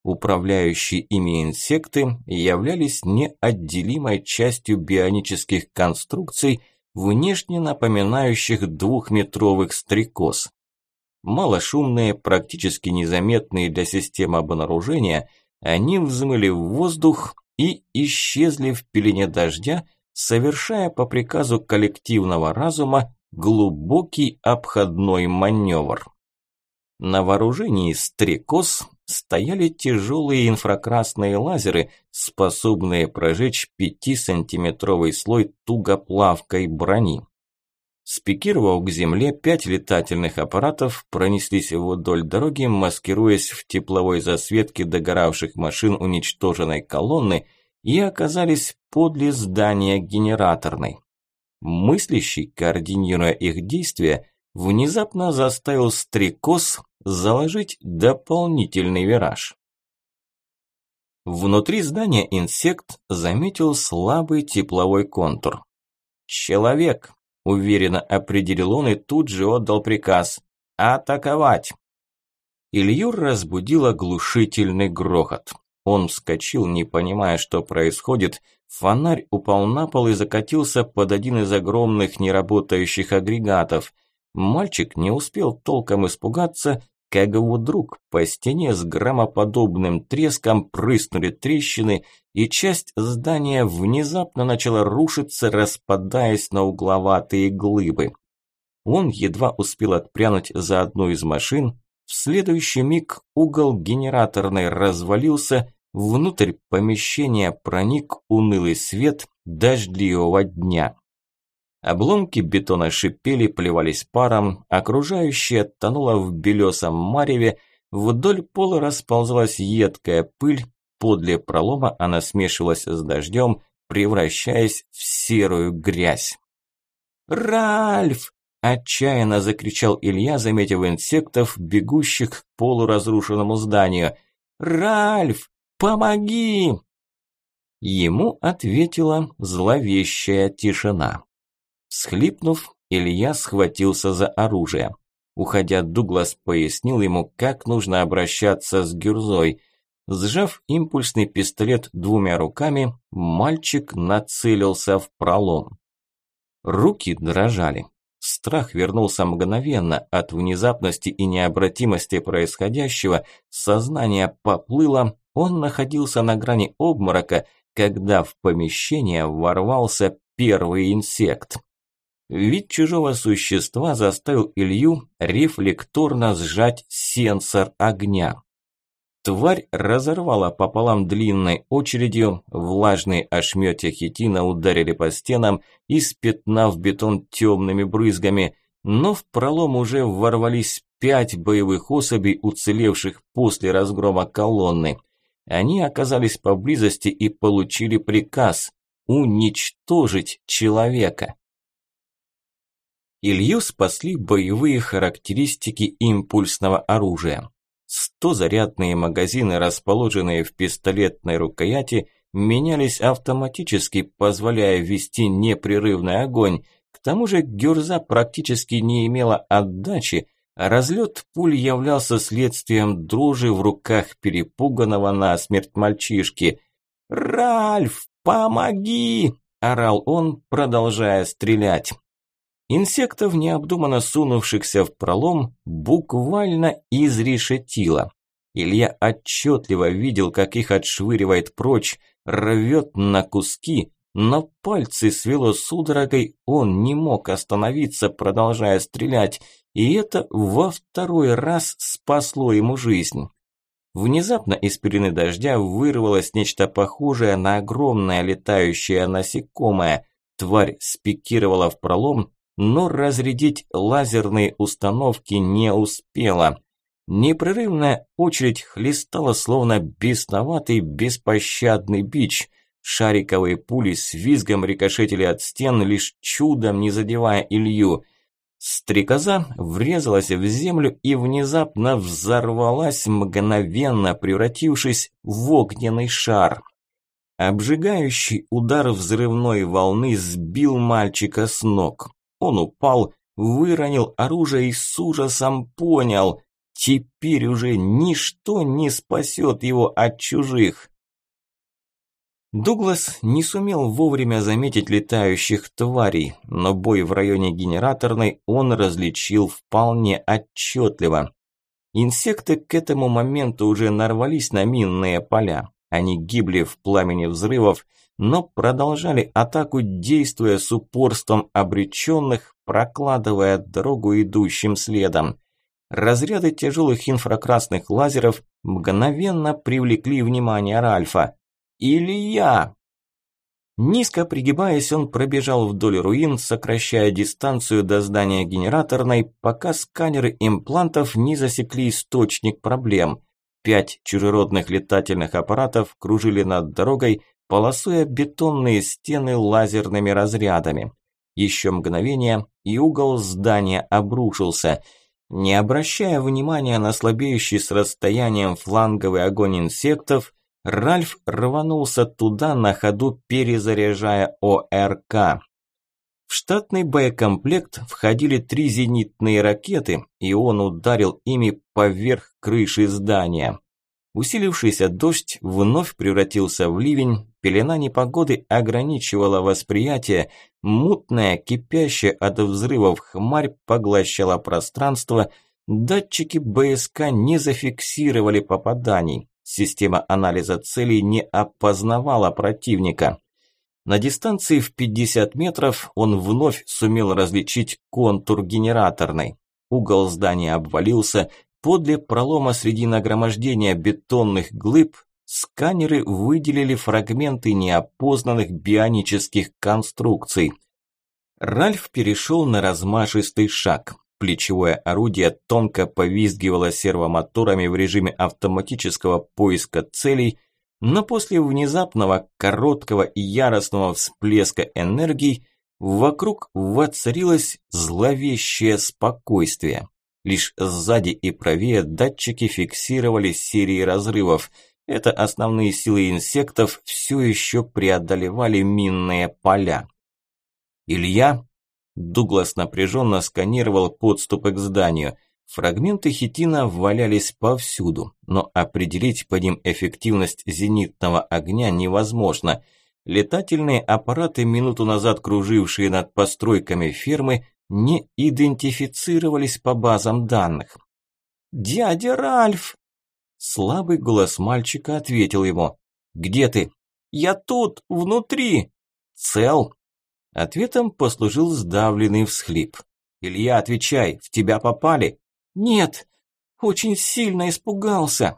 Управляющие ими инсекты являлись неотделимой частью бионических конструкций, внешне напоминающих двухметровых стрекоз. Малошумные, практически незаметные для системы обнаружения, они взмыли в воздух и исчезли в пелене дождя, совершая по приказу коллективного разума глубокий обходной маневр. На вооружении стрекоз стояли тяжелые инфракрасные лазеры, способные прожечь 5-сантиметровый слой тугоплавкой брони. Спикировав к земле, пять летательных аппаратов пронеслись вдоль дороги, маскируясь в тепловой засветке догоравших машин уничтоженной колонны и оказались подле здания генераторной. Мыслящий, координируя их действия, внезапно заставил стрекоз заложить дополнительный вираж. Внутри здания инсект заметил слабый тепловой контур. «Человек!» Уверенно определил он и тут же отдал приказ «Атаковать!». Илью разбудил оглушительный грохот. Он вскочил, не понимая, что происходит. Фонарь упал на пол и закатился под один из огромных неработающих агрегатов. Мальчик не успел толком испугаться, как вдруг по стене с громоподобным треском прыснули трещины, и часть здания внезапно начала рушиться, распадаясь на угловатые глыбы. Он едва успел отпрянуть за одну из машин, в следующий миг угол генераторной развалился, внутрь помещения проник унылый свет дождливого дня. Обломки бетона шипели, плевались паром, окружающее тонуло в белесом мареве, вдоль пола расползалась едкая пыль, подле пролома она смешивалась с дождем, превращаясь в серую грязь. «Ральф!» – отчаянно закричал Илья, заметив инсектов, бегущих к полуразрушенному зданию. «Ральф, помоги!» Ему ответила зловещая тишина. Схлипнув, Илья схватился за оружие. Уходя, Дуглас пояснил ему, как нужно обращаться с Гюрзой. Сжав импульсный пистолет двумя руками, мальчик нацелился в пролом. Руки дрожали. Страх вернулся мгновенно от внезапности и необратимости происходящего, сознание поплыло, он находился на грани обморока, когда в помещение ворвался первый инсект. Вид чужого существа заставил Илью рефлекторно сжать сенсор огня. Тварь разорвала пополам длинной очередью, влажные ошметья хитина ударили по стенам, испятнав бетон темными брызгами, но в пролом уже ворвались пять боевых особей, уцелевших после разгрома колонны. Они оказались поблизости и получили приказ уничтожить человека. Илью спасли боевые характеристики импульсного оружия. Сто-зарядные магазины, расположенные в пистолетной рукояти, менялись автоматически, позволяя вести непрерывный огонь. К тому же гюрза практически не имела отдачи, а разлет пуль являлся следствием дрожи в руках перепуганного насмерть мальчишки. «Ральф, помоги!» – орал он, продолжая стрелять. Инсектов, необдуманно сунувшихся в пролом, буквально изрешетило. Илья отчетливо видел, как их отшвыривает прочь, рвет на куски, но пальцы свело судорогой, он не мог остановиться, продолжая стрелять, и это во второй раз спасло ему жизнь. Внезапно из пелены дождя вырвалось нечто похожее на огромное летающее насекомое. Тварь спикировала в пролом, но разрядить лазерные установки не успела. Непрерывная очередь хлестала словно бесноватый беспощадный бич. Шариковые пули с визгом рикошетили от стен, лишь чудом не задевая Илью. Стрекоза врезалась в землю и внезапно взорвалась, мгновенно превратившись в огненный шар. Обжигающий удар взрывной волны сбил мальчика с ног. Он упал, выронил оружие и с ужасом понял, теперь уже ничто не спасет его от чужих. Дуглас не сумел вовремя заметить летающих тварей, но бой в районе генераторной он различил вполне отчетливо. Инсекты к этому моменту уже нарвались на минные поля. Они гибли в пламени взрывов, но продолжали атаку, действуя с упорством обреченных, прокладывая дорогу идущим следом. Разряды тяжелых инфракрасных лазеров мгновенно привлекли внимание Ральфа. «Илья!» Низко пригибаясь, он пробежал вдоль руин, сокращая дистанцию до здания генераторной, пока сканеры имплантов не засекли источник проблем. Пять чужеродных летательных аппаратов кружили над дорогой, полосуя бетонные стены лазерными разрядами. Еще мгновение, и угол здания обрушился. Не обращая внимания на слабеющий с расстоянием фланговый огонь инсектов, Ральф рванулся туда на ходу, перезаряжая ОРК. В штатный боекомплект входили три зенитные ракеты, и он ударил ими поверх крыши здания. Усилившийся дождь вновь превратился в ливень, пелена непогоды ограничивала восприятие, мутная, кипящая от взрывов хмарь поглощала пространство, датчики БСК не зафиксировали попаданий, система анализа целей не опознавала противника. На дистанции в 50 метров он вновь сумел различить контур генераторной. Угол здания обвалился, подле пролома среди нагромождения бетонных глыб сканеры выделили фрагменты неопознанных бионических конструкций. Ральф перешел на размашистый шаг. Плечевое орудие тонко повизгивало сервомоторами в режиме автоматического поиска целей, но после внезапного, короткого и яростного всплеска энергии вокруг воцарилось зловещее спокойствие. Лишь сзади и правее датчики фиксировали серии разрывов. Это основные силы инсектов все еще преодолевали минные поля. Илья Дуглас напряженно сканировал подступы к зданию. Фрагменты хитина валялись повсюду, но определить по ним эффективность зенитного огня невозможно. Летательные аппараты, минуту назад кружившие над постройками фермы, не идентифицировались по базам данных. «Дядя Ральф!» Слабый голос мальчика ответил ему. «Где ты?» «Я тут, внутри!» «Цел?» Ответом послужил сдавленный всхлип. «Илья, отвечай, в тебя попали?» «Нет, очень сильно испугался».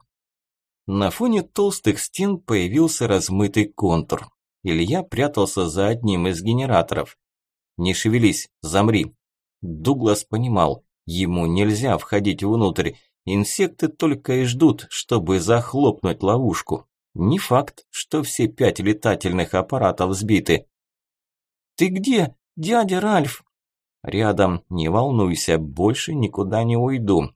На фоне толстых стен появился размытый контур. Илья прятался за одним из генераторов. «Не шевелись, замри». Дуглас понимал, ему нельзя входить внутрь. Инсекты только и ждут, чтобы захлопнуть ловушку. Не факт, что все пять летательных аппаратов сбиты. «Ты где, дядя Ральф?» «Рядом, не волнуйся, больше никуда не уйду».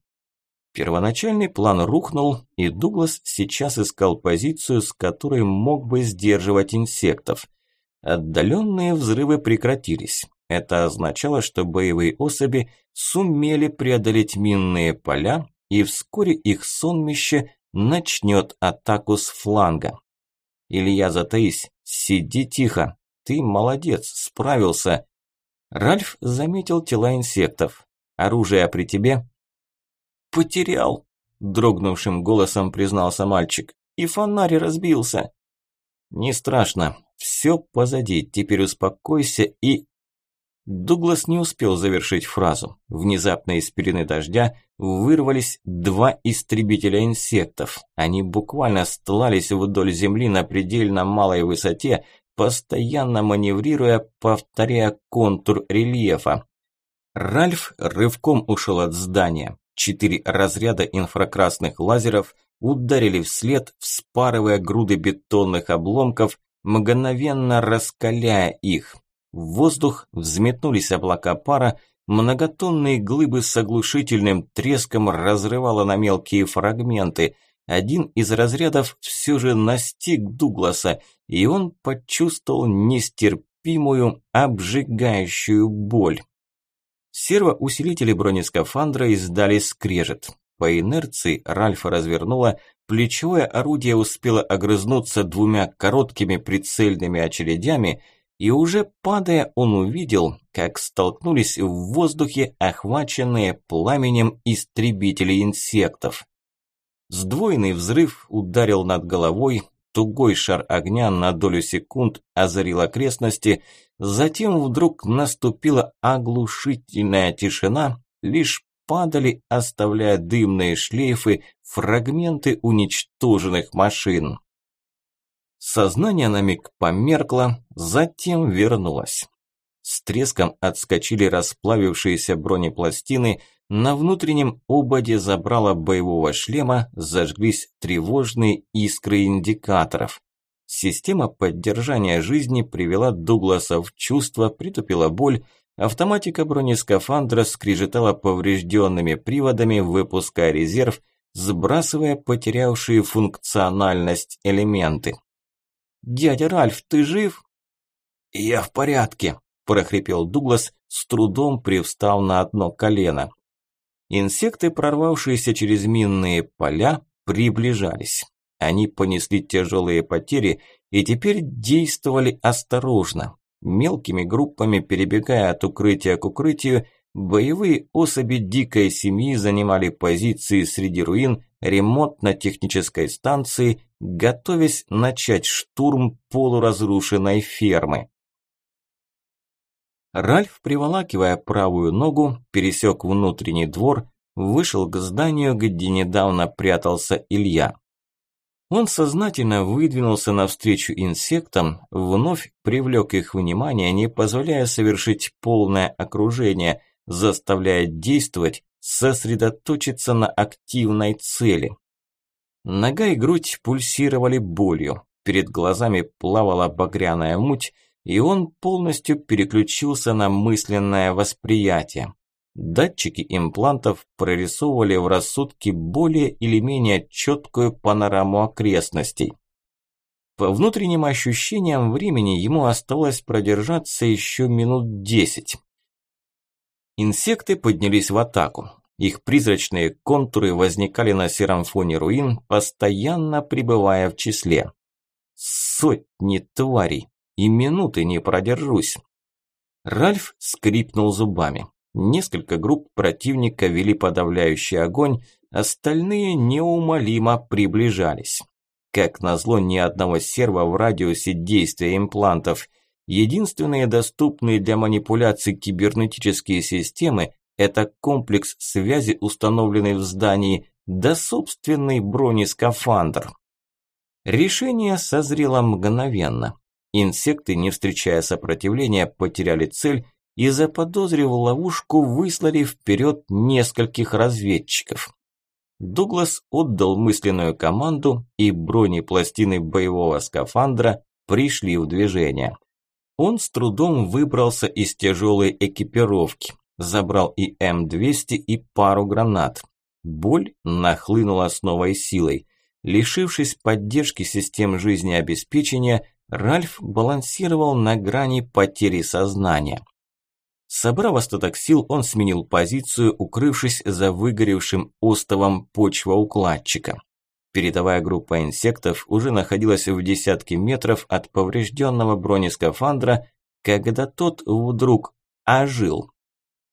Первоначальный план рухнул, и Дуглас сейчас искал позицию, с которой мог бы сдерживать инсектов. Отдаленные взрывы прекратились. Это означало, что боевые особи сумели преодолеть минные поля, и вскоре их сонмище начнет атаку с фланга. Илья, затаись, сиди тихо, ты молодец, справился. Ральф заметил тела инсектов. Оружие при тебе? Потерял, дрогнувшим голосом признался мальчик. И фонарь разбился. Не страшно, все позади, теперь успокойся и... Дуглас не успел завершить фразу. Внезапно из пелены дождя вырвались два истребителя инсектов. Они буквально стлались вдоль земли на предельно малой высоте, постоянно маневрируя, повторяя контур рельефа. Ральф рывком ушел от здания. Четыре разряда инфракрасных лазеров ударили вслед, вспарывая груды бетонных обломков, мгновенно раскаляя их. В воздух взметнулись облака пара, многотонные глыбы с оглушительным треском разрывало на мелкие фрагменты – один из разрядов все же настиг Дугласа, и он почувствовал нестерпимую, обжигающую боль. Сервоусилители бронескафандра издали скрежет. По инерции Ральфа развернуло, плечевое орудие успело огрызнуться двумя короткими прицельными очередями, и уже падая он увидел, как столкнулись в воздухе охваченные пламенем истребители инсектов. Сдвоенный взрыв ударил над головой, тугой шар огня на долю секунд озарил окрестности, затем вдруг наступила оглушительная тишина, лишь падали, оставляя дымные шлейфы, фрагменты уничтоженных машин. Сознание на миг померкло, затем вернулось. С треском отскочили расплавившиеся бронепластины, на внутреннем ободе забрала боевого шлема зажглись тревожные искры индикаторов. Система поддержания жизни привела Дугласа в чувство, притупила боль, автоматика бронескафандра скрежетала поврежденными приводами, выпуская резерв, сбрасывая потерявшие функциональность элементы. «Дядя Ральф, ты жив?» «Я в порядке», – прохрипел Дуглас, с трудом привстав на одно колено. Инсекты, прорвавшиеся через минные поля, приближались. Они понесли тяжелые потери и теперь действовали осторожно, мелкими группами перебегая от укрытия к укрытию, боевые особи дикой семьи занимали позиции среди руин ремонтно-технической станции, готовясь начать штурм полуразрушенной фермы. Ральф, приволакивая правую ногу, пересек внутренний двор, вышел к зданию, где недавно прятался Илья. Он сознательно выдвинулся навстречу инсектам, вновь привлек их внимание, не позволяя совершить полное окружение, заставляя действовать, сосредоточиться на активной цели. Нога и грудь пульсировали болью, перед глазами плавала багряная муть, и он полностью переключился на мысленное восприятие. Датчики имплантов прорисовывали в рассудке более или менее четкую панораму окрестностей. По внутренним ощущениям времени ему осталось продержаться еще минут десять. Инсекты поднялись в атаку. Их призрачные контуры возникали на сером фоне руин, постоянно пребывая в числе. Сотни тварей, и минуты не продержусь. Ральф скрипнул зубами. Несколько групп противника вели подавляющий огонь, остальные неумолимо приближались. Как назло, ни одного серва в радиусе действия имплантов. Единственные доступные для манипуляций кибернетические системы – это комплекс связи, установленный в здании, да собственный бронескафандр. Решение созрело мгновенно. Инсекты, не встречая сопротивления, потеряли цель и, заподозрив ловушку, выслали вперед нескольких разведчиков. Дуглас отдал мысленную команду, и бронепластины боевого скафандра пришли в движение. Он с трудом выбрался из тяжелой экипировки, забрал и М-200, и пару гранат. Боль нахлынула с новой силой. Лишившись поддержки систем жизнеобеспечения, Ральф балансировал на грани потери сознания. Собрав остаток сил, он сменил позицию, укрывшись за выгоревшим остовом почвоукладчика. Передовая группа инсектов уже находилась в десятке метров от поврежденного бронескафандра, когда тот вдруг ожил.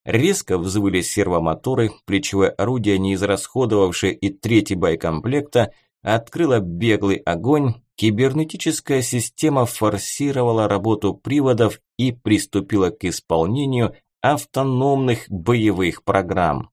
Резко взвыли сервомоторы, плечевое орудие, не израсходовавшее и третий боекомплекта, открыло беглый огонь, кибернетическая система форсировала работу приводов и приступила к исполнению автономных боевых программ.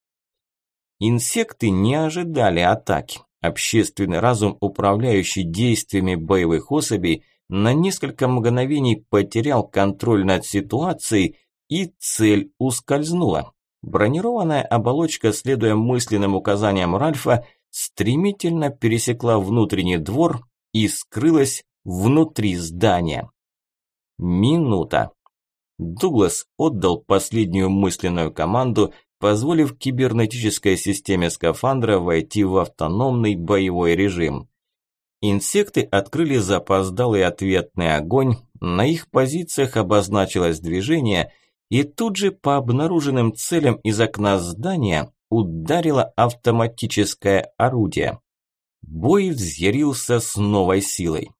Инсекты не ожидали атаки. Общественный разум, управляющий действиями боевых особей, на несколько мгновений потерял контроль над ситуацией и цель ускользнула. Бронированная оболочка, следуя мысленным указаниям Ральфа, стремительно пересекла внутренний двор и скрылась внутри здания. Минута. Дуглас отдал последнюю мысленную команду, позволив кибернетической системе скафандра войти в автономный боевой режим. Инсекты открыли запоздалый ответный огонь, на их позициях обозначилось движение, и тут же по обнаруженным целям из окна здания ударило автоматическое орудие. Бой взъярился с новой силой.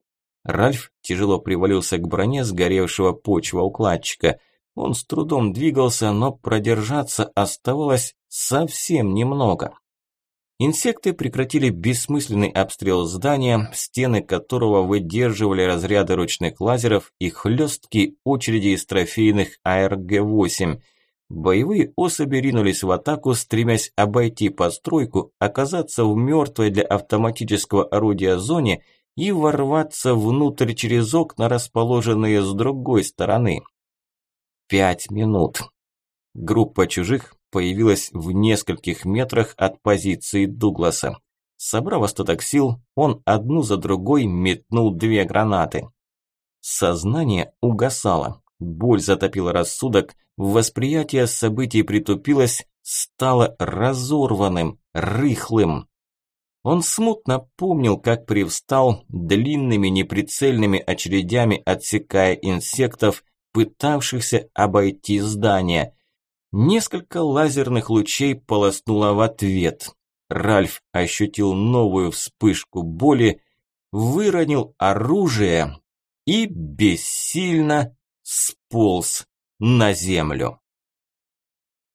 Ральф тяжело привалился к броне сгоревшего почва-укладчика. Он с трудом двигался, но продержаться оставалось совсем немного. Инсекты прекратили бессмысленный обстрел здания, стены которого выдерживали разряды ручных лазеров и хлесткие очереди из трофейных АРГ-8. Боевые особи ринулись в атаку, стремясь обойти постройку, оказаться в мертвой для автоматического орудия зоне – и ворваться внутрь через окна, расположенные с другой стороны. Пять минут. Группа чужих появилась в нескольких метрах от позиции Дугласа. Собрав остаток сил, он одну за другой метнул две гранаты. Сознание угасало, боль затопила рассудок, восприятие событий притупилось, стало разорванным, рыхлым. Он смутно помнил, как привстал, длинными неприцельными очередями отсекая инсектов, пытавшихся обойти здание. Несколько лазерных лучей полоснуло в ответ. Ральф ощутил новую вспышку боли, выронил оружие и бессильно сполз на землю.